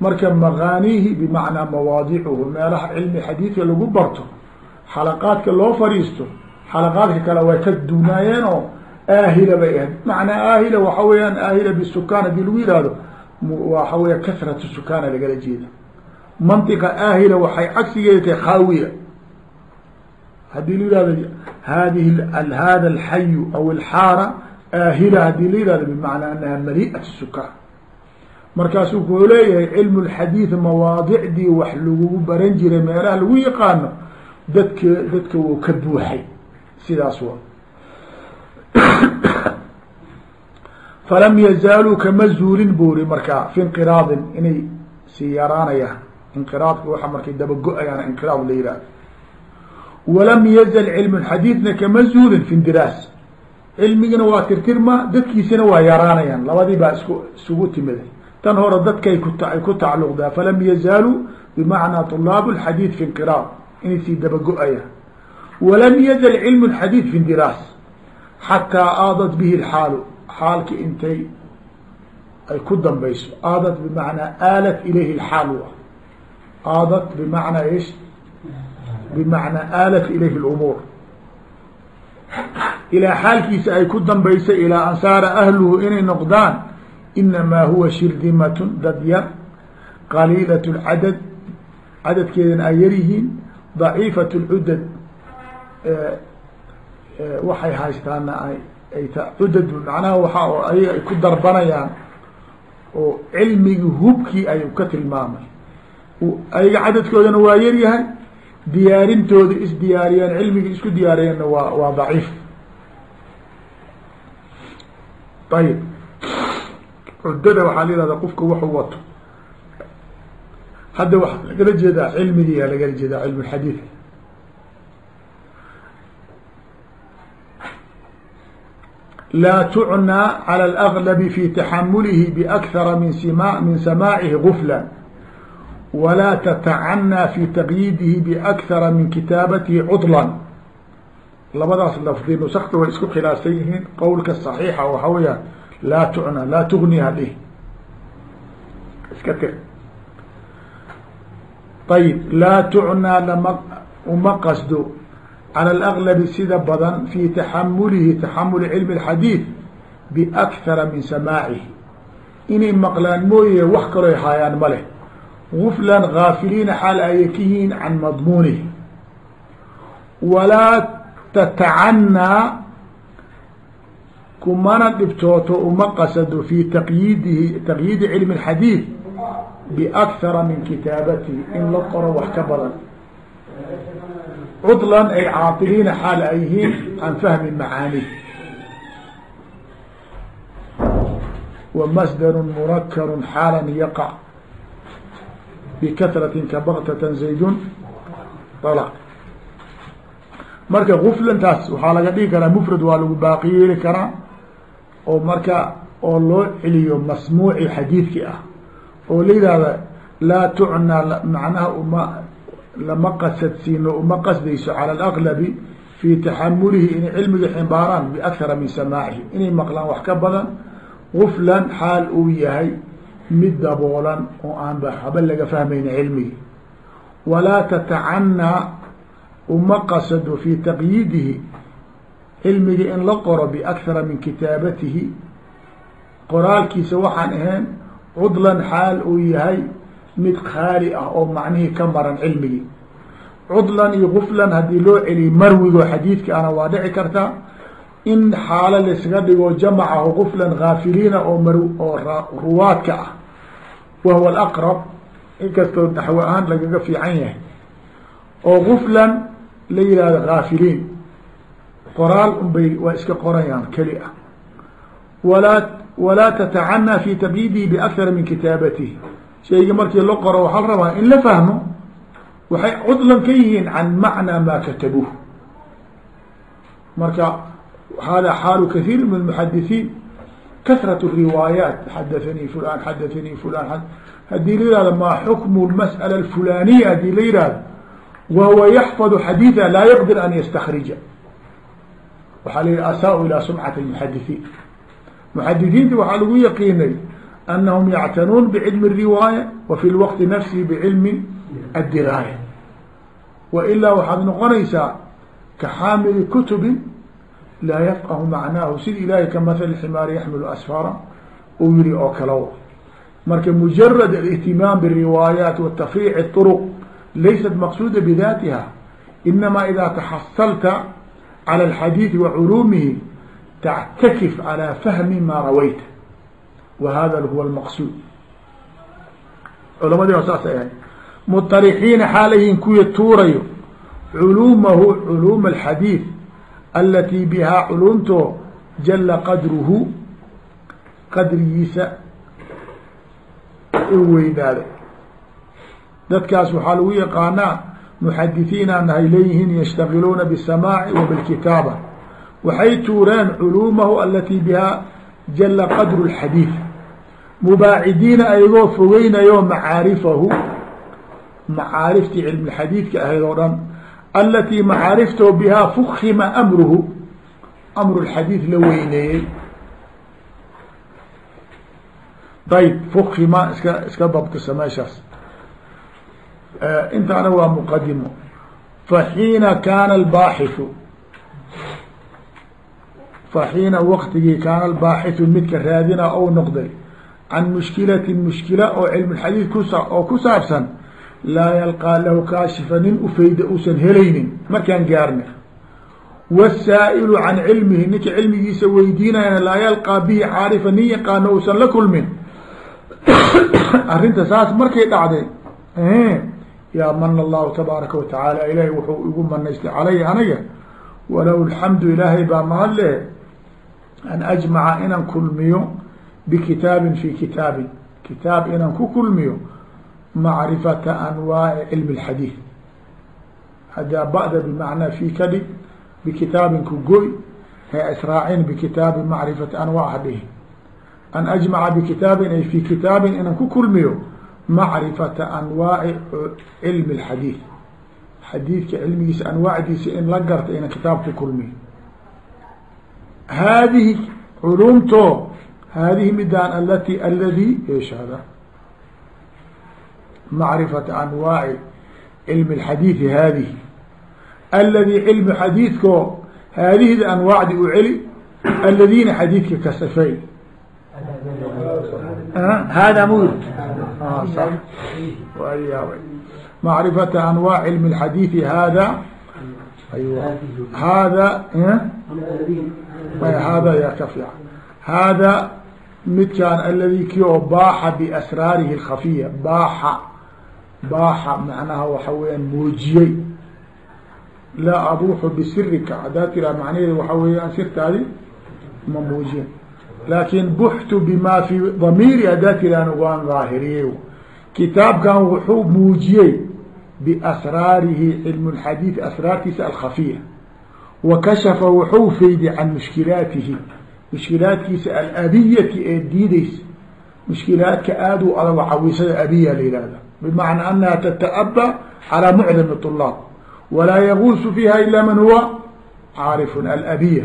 marka magaanihi bimacnaa mawaadicuhu meelaha cilmi xadiidka lagu barto xalaqaadka loo fadhiisto xalaqaadka kale way ka dunaayeen oo aahila bay ahayd macnaa aahila waxa weeyaan aahila bisukaan haddii lagu yihahdo waxa weya kasratu sukaana lagala jeeda mantiqa aahila waxay cagsigeeda tahay khaawiya haddii la yihahdo hadihi hada alxayu aw alxaara aahila haddii la yihahdo bimacnaa anaha mali'at sukaan markaasuu kuu leeyahay cilmu lxadiid mawaadicdii wax lagugu baran jiray meelaha lagu yaqaano dadka dadka wuu ka buuxay sidaas wa falam yazaaluu kama zuulin buuri markaa fi inqiraadin inay sii yaraanayaan inqiraadka waxa markay dabago-ayaana inqiraad la yihahdo walam yazal cilmu xadiidna kama zuulin fi indiraas cilmigina waa tirtirma dadkiisina waa yaraanayaan labadii baa isku isugu timiday tan hore dadkay kuay ku tacluqdaa falam yazaaluu bimacnaa طulaab اxadiid fi inqiraad inay sii dabago-ayaan walam yazal cilmu xadiid fi indiraas xataa aadat bihi xaalu xaalki intay ay ku dambayso aadat bimacnaa aalat ilayhi اxaal aadat bimacnaa ish bimacnaa aalat ilayhi اlumuur ilaa xaalkiisa ay ku dambayso ilaa an saara ahluhu inay noqdaan inamaa huwa shirdimatun dad yar qaliilat اlcadad cadadkeedana ay yaryihiin daciifat اlcudad waxay haystaana ay ay ta cudad macnaha waxa ayaga ay ku darbanayaan oo cilmigi hubkii ay ka tilmaamay ayaga cadadkoodana waa yaryahay diyaarintooda isdiyaariyeen cilmigii isku diyaariyeenna waa waa daciif. Ayib cuddada waxaa la yihahda qofka waxu wato. Hadda waxaa lagala jeedaa cilmigii aa lagala jeedaa cilmulxadiid laa tucnaa calى اlaglabi fi taxamulihi bakara min sm min samaacihi guflan walaa tatacanaa fi taqyiidihi bakara min kitaabatihi cudlan labadaas lafdi nusakta way isku khilaafsan yihiin qowlka صaxiixa waxa weeyaan laa tucnaa laa tugni hadhih iska tir ayib laa tucnaa lama uma qasdo calى اlأغlabi sida badan fi taxamulihi taxamuli cilmi اxadiid biakara min samaacihi inay maqlaan mooye wax kaloo haayaan ma leh guflan gaafiliina xaal aya ka yihiin can madmuunihi walaa tatacanaa kumana dhibtooto uma qasado fi taqyiidihi taqyiidi cilmi اxadiid biakara min kitaabatihi in la qoro wax ka badan cudlan ay caatiliina xaal ay yihiin can fahmi macaaniih wa masdaru munakaru xaalan yaqac bikatrati kabaktat zaydun alaq marka guflantaas waxaa laga dhigi karaa mfrad waa lagu baaqi karaa oo marka oo loo celiyo masmuuci xadiidkii ah oo la yidhahda laa tucnaa macnaha uma lama qasadsiino uma qasdayso cala alaqlabi fi taxamulihi inay cilmiga ximbaaraan biakara min samaacihi inay maqlaan wax ka badan guflan xaal uu yahay mid daboolan oo aan ba laga fahmayni cilmigi walaa tatacanaa uma qasado fi taqyiidihi cilmigi in la qoro biakara min kitaabatihi. Qoraalkiisa waxaan ahayn cudlan xaal uu yahay mid khaali ah oo macnihii ka maran cilmigii. Cudlan iyo guflan haddii loo celiyo marwigo xadiidka ana waa dhici kartaa in xaalo laysaga dhigo jamacahu guflan gaafiliina oo mar oo ruwaadka ah wahuwa alaqrab inkastoo naxwo ahaan lagaga fiican yahay oo guflan la yihahdo gaafiliin qoraal unbay waa iska qorayaan keli ah. Walaa walaa tatacanaa fi taqyiidihi biakara min kitaabatihi. Shayga markii la qoro waxaa la rabaa in la fahmo waxay cudlan ka yihiin can macnaa maa katabuuh. Marka hada xaalu kathiir min almuxadisiin kahrat riwaayaat xadathanii fulan xadathanii fulan haddii la yihahdo maa xukmu masأala alfulaniya haddii la yihahdo wahuwa yaxfadu xadiiثa laa yaqdir an yastakrija waxaa la yihi asaa ilaa sumcat اmuxadithiin muxadithiinta waxaa lagu yaqiinay anahum yactanuun bcilmi الriwaaya wa fi lwaqti nafsihi bcilmi addiraaya wa ilaa waxaad noqonaysaa ka xaamili kutubin laa yafqahu macnaahu sida ilahay ka mathali ximaari yaxmilu asfara uu yihi oo kale marka mujarad alihtimaam bالriwaayaat watafriic الطرق laysat maqsuda bidatiha inama ida taxasalta calى اlxadiiثi wa culuumihi tactakif calى fahmi ma rawayta wa hada huwa اlmaqsuud culamadii waa saasay ahay muطarixiina xaalayihin kuwii tuurayo culuumahu culuum alxadiid alatii bihaa culuumto jala qadruhu qadrigiisa u weynaaday dadkaas waxaa lagu yaqaanaa muxadithiina nahay leeyihiin yashtagiluuna bisamaaci wa bilkitaaba. Waxay tuureen culuumahu alatii bihaa jala qadru lxadiid mubaacidiina ayagoo fogeynayo macaarifahu macaariftii cilmi xadiidka ahayd oo dhan alatii macaariftoo bihaa fukima amruhu amru lxadiid la weyneeyey ayb fukima iska iska dabtisa meeshaas intaana waa muqadimo faxiina kaana albaaxithu faxiina waktigii kaana albaaxithu midka raadina ou noqday can mushkilatin mushkila oo cilmulxadiid kusa oo ku saabsan laa yalqaa lahu kaashifa nin ufayda uusan helaynin. Markaan gaarna wasaa'ilu can cilmihi ninka cilmigiisa weydiinayana laa yalqaa bihi caarifa nin yaqaano uusan la kulmin. Arrinta saas markay dhacday yaa mana allahu tabaaraka watacaala ilaahay wuxuu igu manaystay calaya anaga walow alxamdu ilaahay baa mahad leh an ajmaca inaan kulmiyo bikitaabin fi kitaabin. Kitaab inaan ku kulmiyo macrifata anwaaci cilmi اlxadiid haddaa ba'da bimacnaa fi ka dhig bikitaabin ku goy he israacin bikitaabi macrifati anwaac hadhihi an ajmaca bikitaabin ay fi kitaabin inaan ku kulmiyo macrifata anwaaci cilmi اlxadiid xadiidka cilmigiisa anwaacdiisa in la garta inaan kitaab ku kulmiyo. Haadihi culumto haadihi midaan alati aladi eesh hada macrifata anwaaci cilmi اlxadiidi haadihi aladi cilmi xadiidko haadihida anwaacdi u celi aladiina xadiidka kasafay hada mu macrifata anwaac cilmi اlxadiidi hada hada hada yaa ka fiican hada midkaan aladi kii oo baaxa biasraarihi اlkhafiya baaxa baaxa macnaha waxa weeyaan muujiyey. Laa abuuxu bisirika haddaad tiraa macnaheeda waxa weeyaan sirtaadi ma muujiyen laakin buxtu bima fi damiiri haddaad tiraan waan daahiriyey kitaabkan wuxuu muujiyey biasraarihi cilmu lxadiid asraartiisa alkhafiya. Wa kashafa wuxuu fayday can mushkilaatihi mushkilaadkiisa alabiyati ee diideysa mushkilaadka aada u adag cawisada abiya la yihahda anaha tata'aba calى mucdam طulaab walaa yaguusu fiiha ila man huwa caarif alabiya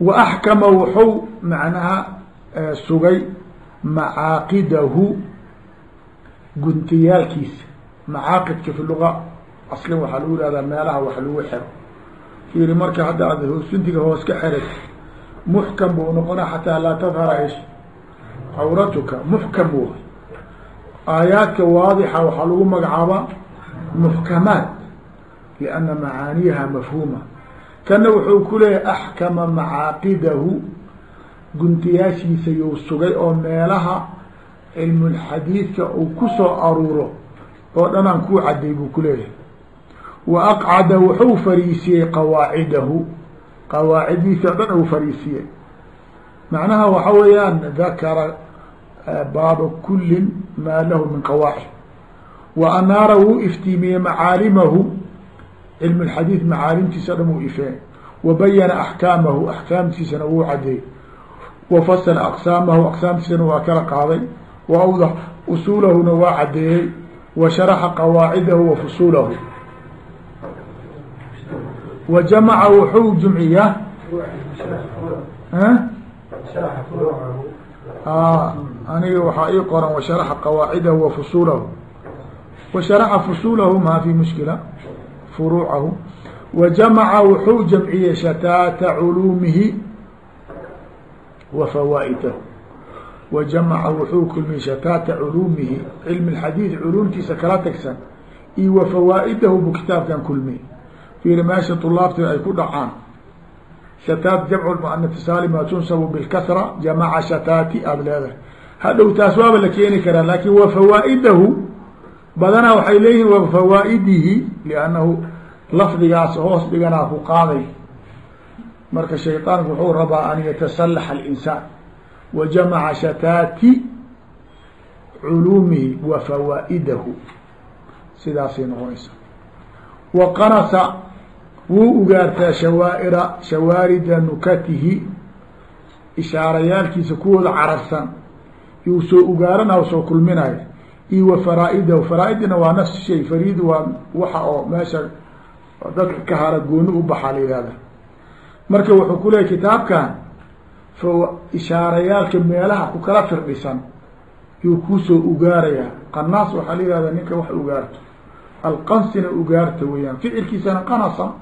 wa axkama wuxuu macnaha sugay macaaqidahu guntiyaalkiisa macaaqidka fi luga aslin waxaa lagu ihahdaa meelaha wax lagu xero fiiri marka hadda ad hoosuntiga hoos ka xeray muxkam buu noqona xataa laa tadhara ish cawratuka muxkam w aayaadka waadixa waxaa lagu magacaabaa muxkamaat lianna macaaniyaha mafhuuma. Kana wuxuu ku leeyahay axkama macaaqidahu guntiyaashiisa you sugay oo meelaha cilmulxadiidka uu ku soo aruuro oo dhanaan kuu caday buu ku leeyahay. Wa aqcada wuxuu fariisiyey qawaacidahu. Qawaaciddiisa o dhan uu fariisiyey. Macnaha waxa weeyaan dakara baaba kulin maa lahu min qawaacid wa anaara wuu iftiimiyey macaalimahu cilm اxadiid macaalimtiisa dhan wuu ifee wa bayana axkaamahu axkaamtiisana wuu cadeey wafasala aqsaamahu aqsaamtiisana waa kala qaaday. Wa awdax usuulahuna waa cadeeyey wa sharaxa qawaacidahu wa fusuulahu. Wa jamaca wuxuu jumciyaa aniga waxaa ii qoran washaraxa qawaacidahu wa fusuulahu. Wa sharaxa fusuulahu maa fi mushkila furuucahu. Wa jamaca wuxuu jamciyey shataata culuumihi wa fawaa'idahu wa jamaca wuxuu kulmiyey shataata culuumihi cilmi اxadiid culuumtiisa kala tagsan iyo wa fawaa'idahu bu kitaabkan kulmiyey fiiri meesha طulaabta ay ku dhacaan. Shataat jamcu muanati saalima tunsabu bilkasra jamaca shataati aada leedahay hadhow taas waaba la keeni karaa laakin wa fawaa'idahu badanaa waxay leeyihiin wa fawaa'idihi liannahu lafdigaas hoos dhiganaa ku qaaday. Marka shayطaanku wuxuu rabaa an yatasalax alinsaan wa jamaca shataati culuumihi wa fawaa'idahu. Sidaasay noqonaysa wa qanasa wuu ugaartaa shawaaira shawaarida nukatihi ishaarayaalkiisa kuwooda cararsan yuu soo ugaarana soo kulminaya iyo wa faraa-idahu faraa-idina waa nafs shay fariid waa waxa oo meesha dadka ka hara gooni u baxaa la yihahda marka wuxuu ku leeyay kitaabkan f ishaarayaalka meelaha ku kala firdhisan yuu ku soo ugaarayaa. Qanaas waxaa la yihahda ninka wax ugaarto. Alqansina ugaarta weeyaan ficilkiisana qanasa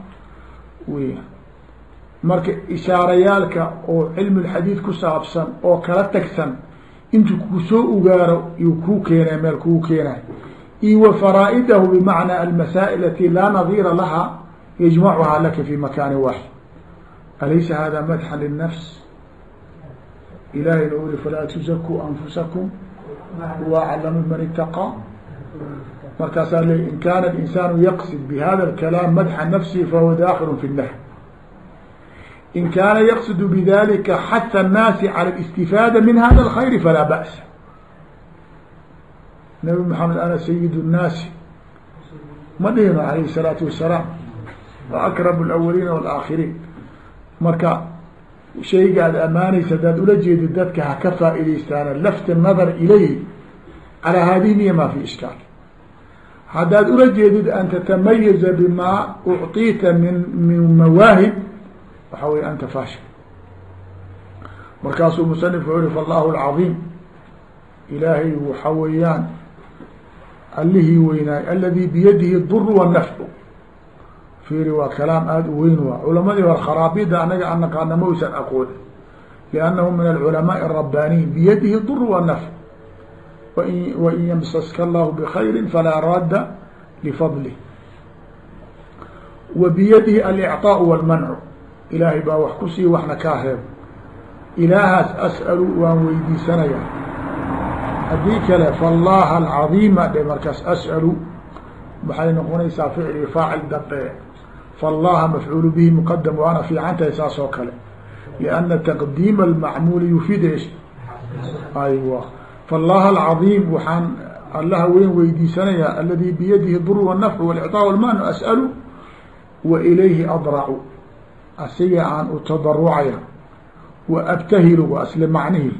weeyaan. Marka ishaarayaalka oo cilmi lxadiid ku saabsan oo kala tagsan intuu ku soo ugaaro yuu kuu keenay meel kuu keenay. Iyo wa faraa'idahu bimacnaa almasaa'il alati laa nadiira laha yajmacuhaa laka fi makaani waaxid alaysa hada madxan linafs ilahayna uli falaa tusakuu anfusakum wa aclamu man itaqaa markaasaa le in kaana alinsaanu yaqsid bihada alkalaam madxa nafsihi fahuwa daakilu fi nnahy in kaana yqصد بذلika xث الناaس عlى الاستفاadة من hذا الخyر فlا بأس نبي محمد أنا سيد الناaس ma dhihino عليه الصلاaة وaسلاaم وأكرم الأولين والآkخرين marka shayga ad amaanaysa hadaad ula jeedid dadka ha ka faa'idaystaan lft النظر إليه على hadiه niya ma في إشكاaل haddaad ula jeedid an tatamayiza bima ucطiita min min mawaahib waxa wey anta fashil markaasuu musanif wuxuu yihi fallahu alcaظiim ilaahay waxa weeyaan allihii weynaay aladi biyadihi dur wannafcu fiiri waa kalaam aada u weyn waa culamadii hor kharaabida anaga an naqaana ma uysan aqooni liannahu min alculamaai الrabbaniyin biyadihi dur wannafc wain ymsaska allahu bkhayri falaa raadda lifadlih wa biyadihi alicطaaء wاlmancu ilaahay baa wax ku sii waxna kaa reeb ilaahaas as'alu waan weydiisanayaa. Haddii kale fallaha alcadiima dhe markaas as'alu waxay noqonaysaa ficlii faacil dambe? Fallaha mafcuulu bihi muqadam waana fiican tahay saas oo kale. Lianna taqdiima almacmuuli yufiid ish. Aywa. Fallaha alcadiim waxaan allaha weyn weydiisanayaa aladi biyadihi duru wanafcu walicطaa walmanu as'alu wa ilayhi adracu asiga aan u tadarucaya wa abtahilu wa asle macnihi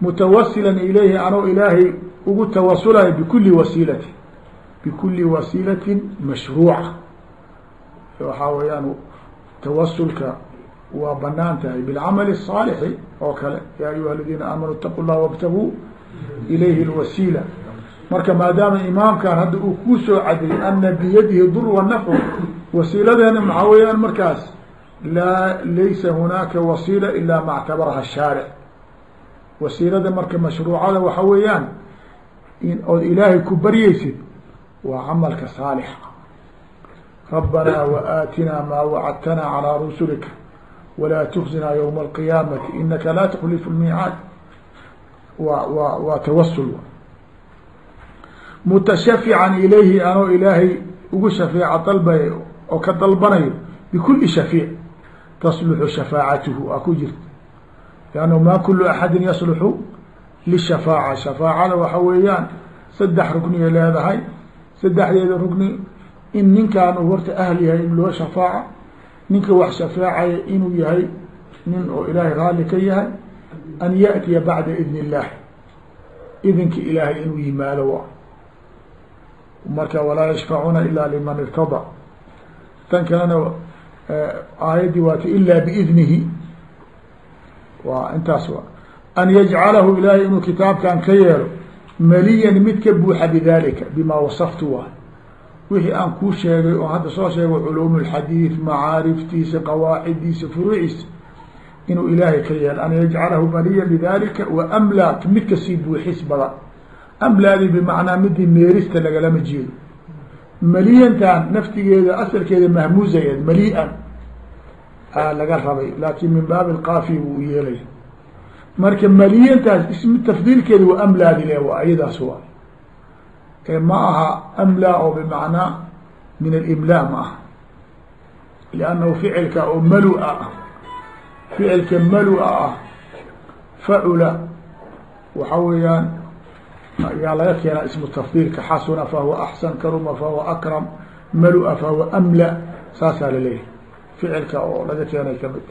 mutawasilan ilayhi anoo ilaahay ugu tawasulaya bikuli wasiilati bikuli wasiilatin mashruuca waxaa weeyaan tawasulka waa banaan tahay bilcamali الصaalixi oo kale ya ayuha aladiina aamanuu itaqu llah wاbtaguu ilayhi اlwasiila marka maadaama imaamkan hadda uu kuu soo cadeeyey ana biyadihi dur wanafcu wasiiladeena maxaa weeyaan markaas laa laysa hunaaka wasiila ilaa ma اctabaraha shaaric. Wasiilada marka mashruucada waxa weeyaan ood ilaahay ku baryeysid waa camalka saalixa. Rabbanaa waaatinaa maa wacadtana calىa rusulika walaa tukzinaa ywma alqiyaamati inaka laa tuklifu lmiicaad wa wa waa tawasul mutashafican ilayhi anoo ilaahay ugu shafeeca dalbay oo ka dalbanayo bikuli shafiic tasluxu shafaacatuhu aa ku jirta. Lannu ma kulu axadin yasluxu lishafaaca. Shafaacada waxa weeyaan saddex rukniyay leedahay. Saddexdeeda rukni in ninkaan uu horta ahl yahay in loo shafaaca ninka wax shafeecaya inuu yahay nin oo ilaahay raalli ka yahay an yaأtiya bacda idn اllahi idinka ilaahay inuu yimaado wa marka walaa yashfacuuna ila liman irtada. Tan kalena aayaddii waata ila biidnihi waa intaas wa an yajcalahu ilaahay inuu kitaabkan ka yeelo maliyan mid ka buuxa bidalika bima wasaftu waa wixii aan kuu sheegay oo hadda soo sheego culuum اlxadiid macaariftiisa qawaaciddiisa furuuciisa inuu ilaahay ka yeelo an yajcalahu maliyan bidalika wa amlaa mid ka sii buuxis badan amlaadii bimacnaa midii meerista lagalama jeedo maliyantan naftigeeda asalkeeda mahmuuzayeed mali-an laga rabay. laakin min baabi lqaafi wuu yeelaya marka maliyantaas ismi tafdiilkeeda waa amlaadi le waa iyadaas waa. Ee ma aha amlaa oo bimacnaa min alimlaa ma aha. Liannahu ficilka oo malua ah. Ficilka malua ah facula waxa weeyaan yaa laga keenaa ismu tafdiilka. Xasuna fahuwa axsan karuma fahuwa akram malua fahuwa amla saasaa la leeyahay ficilka oo laga keenay ka mid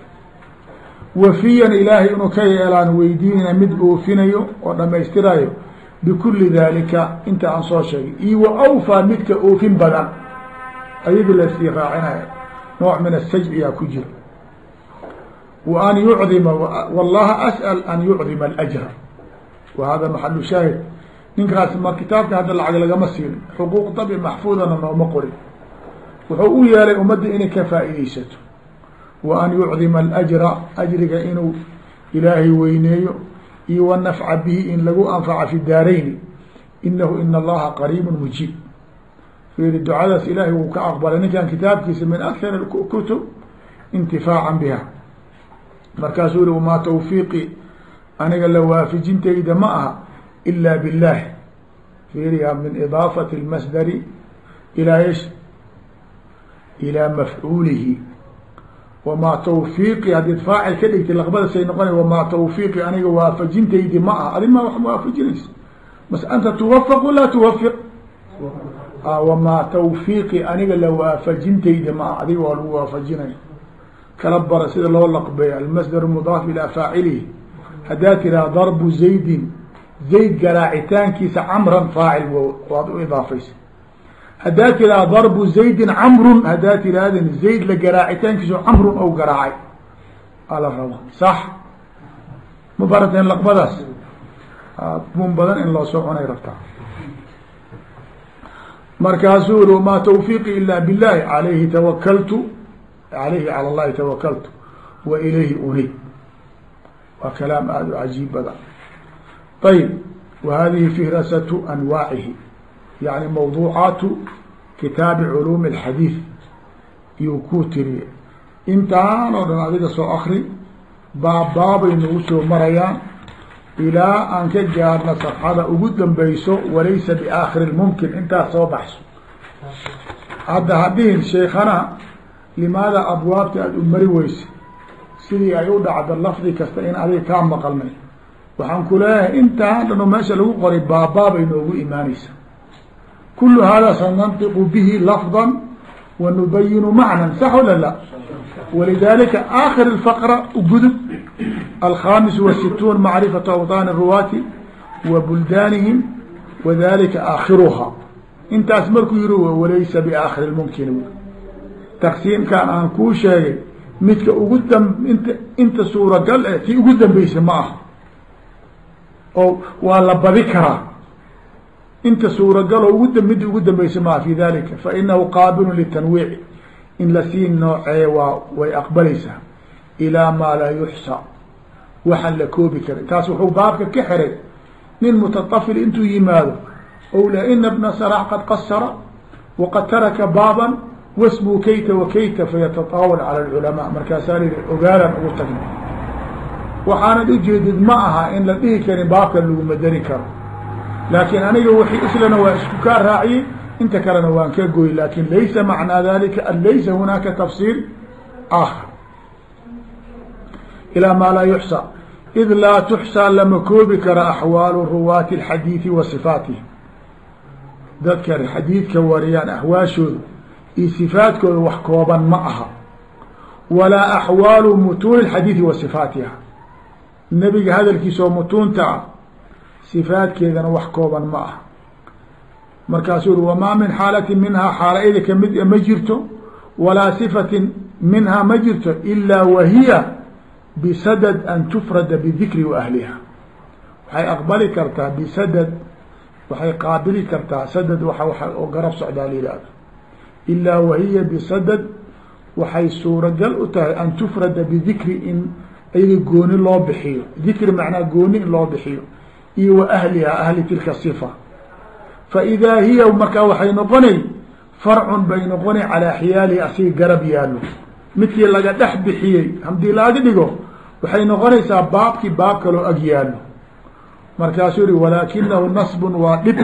wafiyan ilaahay inuu ka yeelaan weydiinayna mid oofinayo oo dhamaystirayo bikuli dalika inta aan soo sheegay. Iyo wa awfaa midka oofin badan. Ayadii la sii raacinayo. Nooc min asajciyaa ku jira. Wa an yucdima wallaha as'al an yucdima alajra. Wa hada maxalu shaahid. Ninkaas ma kitaabka hadda lacag lagama siinin xuquuq dabi maxfuudana nooma qorin wuxuu u yeelay ummadda inay ka faa'iideysato wa an yucdima alajra ajriga inuu ilaahay weyneeyo iyo wanafca bihi in lagu anfaca fi daarayni. Inahu in allaha qariibu mujiib. Fiiri ducadaas ilaahay wuu ka aqbalay. Ninkan kitaabkiisa min akar kutub intifaacan biha. Markaasuu yihi wamaa tawfiiqi aniga la waafijintayda ma aha ila biاllah fiiriya min idaafati اlmasdari ilaa ish ilaa mafcuulihi wamaa tawfiiqi haddiid faacil ka dhigtay laqbadasay noqona wamaa tawfiiqi aniga waafajintaydi ma aha. Adi ma wax waafajinaysa bas anta tuwafaq laa tuwafiq wamaa tawfiiqi aniga la waafajintaydi ma aha. Adiga waa lagu waafajinaya. Kala bara sida loo laqbeeya almasdar mudaaf ilaa faacilihi. Haddaa tiraa darbu zaydin zayd garaacitaankiisa camran faacil waad u idaafaysa haddaa tiraa darbu zaydin camrun haddaa tirahdin zayd la garaacitaankiisu camrun ou garaacay ala raba sax ma barateen laqbadaas bun badan in loo soo cunay rabtaa markaasuu yihi wamaa tawfiiqi ila billahi alayhi tawakaltu alayhi cala allahi tawakaltu wa ilayhi unib waa kalaam aada u cajiib badan ayb wa hadihi fihrasatu anwaacihi yani mawduucaatu kitaabi culuumi alxadiid iyuu kuu tiriye intaan oo dhan adiga soo akri baabbaabay nagu soo marayaan ilaa aan ka gaarna safxada ugu dambeyso walaysa biaakhiri lmumkin intaas soo baxso hadda hadhihin sheekhana limaada abwaabta aada u mari weyse sidii ay u dhacdo lafdi kasta in adiga kaa maqalnay waxaan ku leeyahay intaan dhan oo meesha lagu qoray baabbaabay noogu imaanaysa kulu hada sanantiqu bihi lafظa wa nubayinu macnan sax wala la walidalika aakhir الfaqra gudub alkhamis wasituun macrifatu awطaani الruwaati wa buldaanihim wadalika aakhiruha intaas markuu yihi walaysa biaakhiri اlmumkin taqsiimkan aan kuu sheegay midka ugu dam inta inta suuragal eh tii ugu dambeysa ma aha oo waa la badi karaa inta suuragalo ugu midda ugu dambeysa maa fi dalika fainahu qaabilu litanwiici. In la sii nooceeye waa way aqbalaysaa. Ilaa maa laa yuxsa waxaan la koobi karin. Taas wuxuu baabka ka xiray. Nin mutaطafil intuu yimaado ou la ina bna sarax qad qasara waqad taraka baaban wasmuu kayta wa kayta fayatataawal cala alculamaa. Markaasaa la yihi ogaalan ugu tagna. Waxaanad ujeedid ma aha in la dhihi karin baabkan laguma dari karo laakiin aniga wixii islana waa isku kaa raaciyey inta kalena waan ka goy laakiin laysa macnaa dalika an laysa hunaaka tafsiil aakhar. Ilaa maa laa yuxsa. Id laa tuxsaa lama koobi kara axwaalu ruwaati alxadiidi wa sifaatihim dadka xadiidka wariyaan axwaashooda iyo sifaadkooda wax kooban ma aha. Walaa axwaalu mutuuni alxadiidi wa sifaatiha. Nebiga hadalkiisa oo mutuunta ah sifaadkeedana wax kooban ma ah markaasuu uri wamaa min xaalatin minhaa xaala-ida ka mid ma jirto walaa sifatin minhaa ma jirto ilaa wahiya bisadad an tufrada bidikri wa ahliha. Waxay aqbali kartaa bisadad waxay qaabili kartaa sadad wa oo garab socdaa la yihahdo ilaa wahiya bisadad waxay suuragal u tahay an tufrada bidikri in ayaga gooni loo bixiyo. Dikri macnaa gooni in loo bixiyo iyo wa ahliha ahli tilka sifa. Faidaa hiya markaa waxay noqonay farcun bay noqonay calaa xiyaalihi asiga garab yaallo. Midkii laga dhex bixiyey haddii laaga dhigo waxay noqonaysaa baabkii baab kaloo ag yaallo. Markaasuu yihi walaakinahu nasbun waa dhib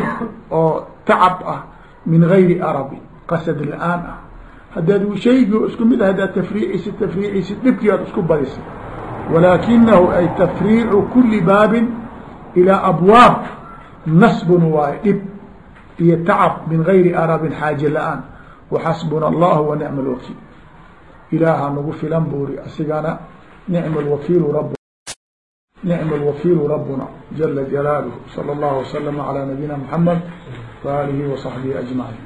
oo tacab ah min gayri arabi qasad la'aan ah. Haddaad shaygi isku mid ah haddaad tafriicisid tafriicisid dhibkii aad isku badisay. Walaakinahu ay tafriicu kuli baabin ilaa abwaab nasbun waaye dhib iyo tacab min gayri arabin xaaje la-aan waxasbuna allahu wa nicma alwakiil ilaaha nagu filan buuri asigana nicma alwakiilu rab nicma alwakiilu rabbuna jala jalaaluh salى اllahu waslama calى nabiyina mxamed wa alihi wa saxbihi ajmaciin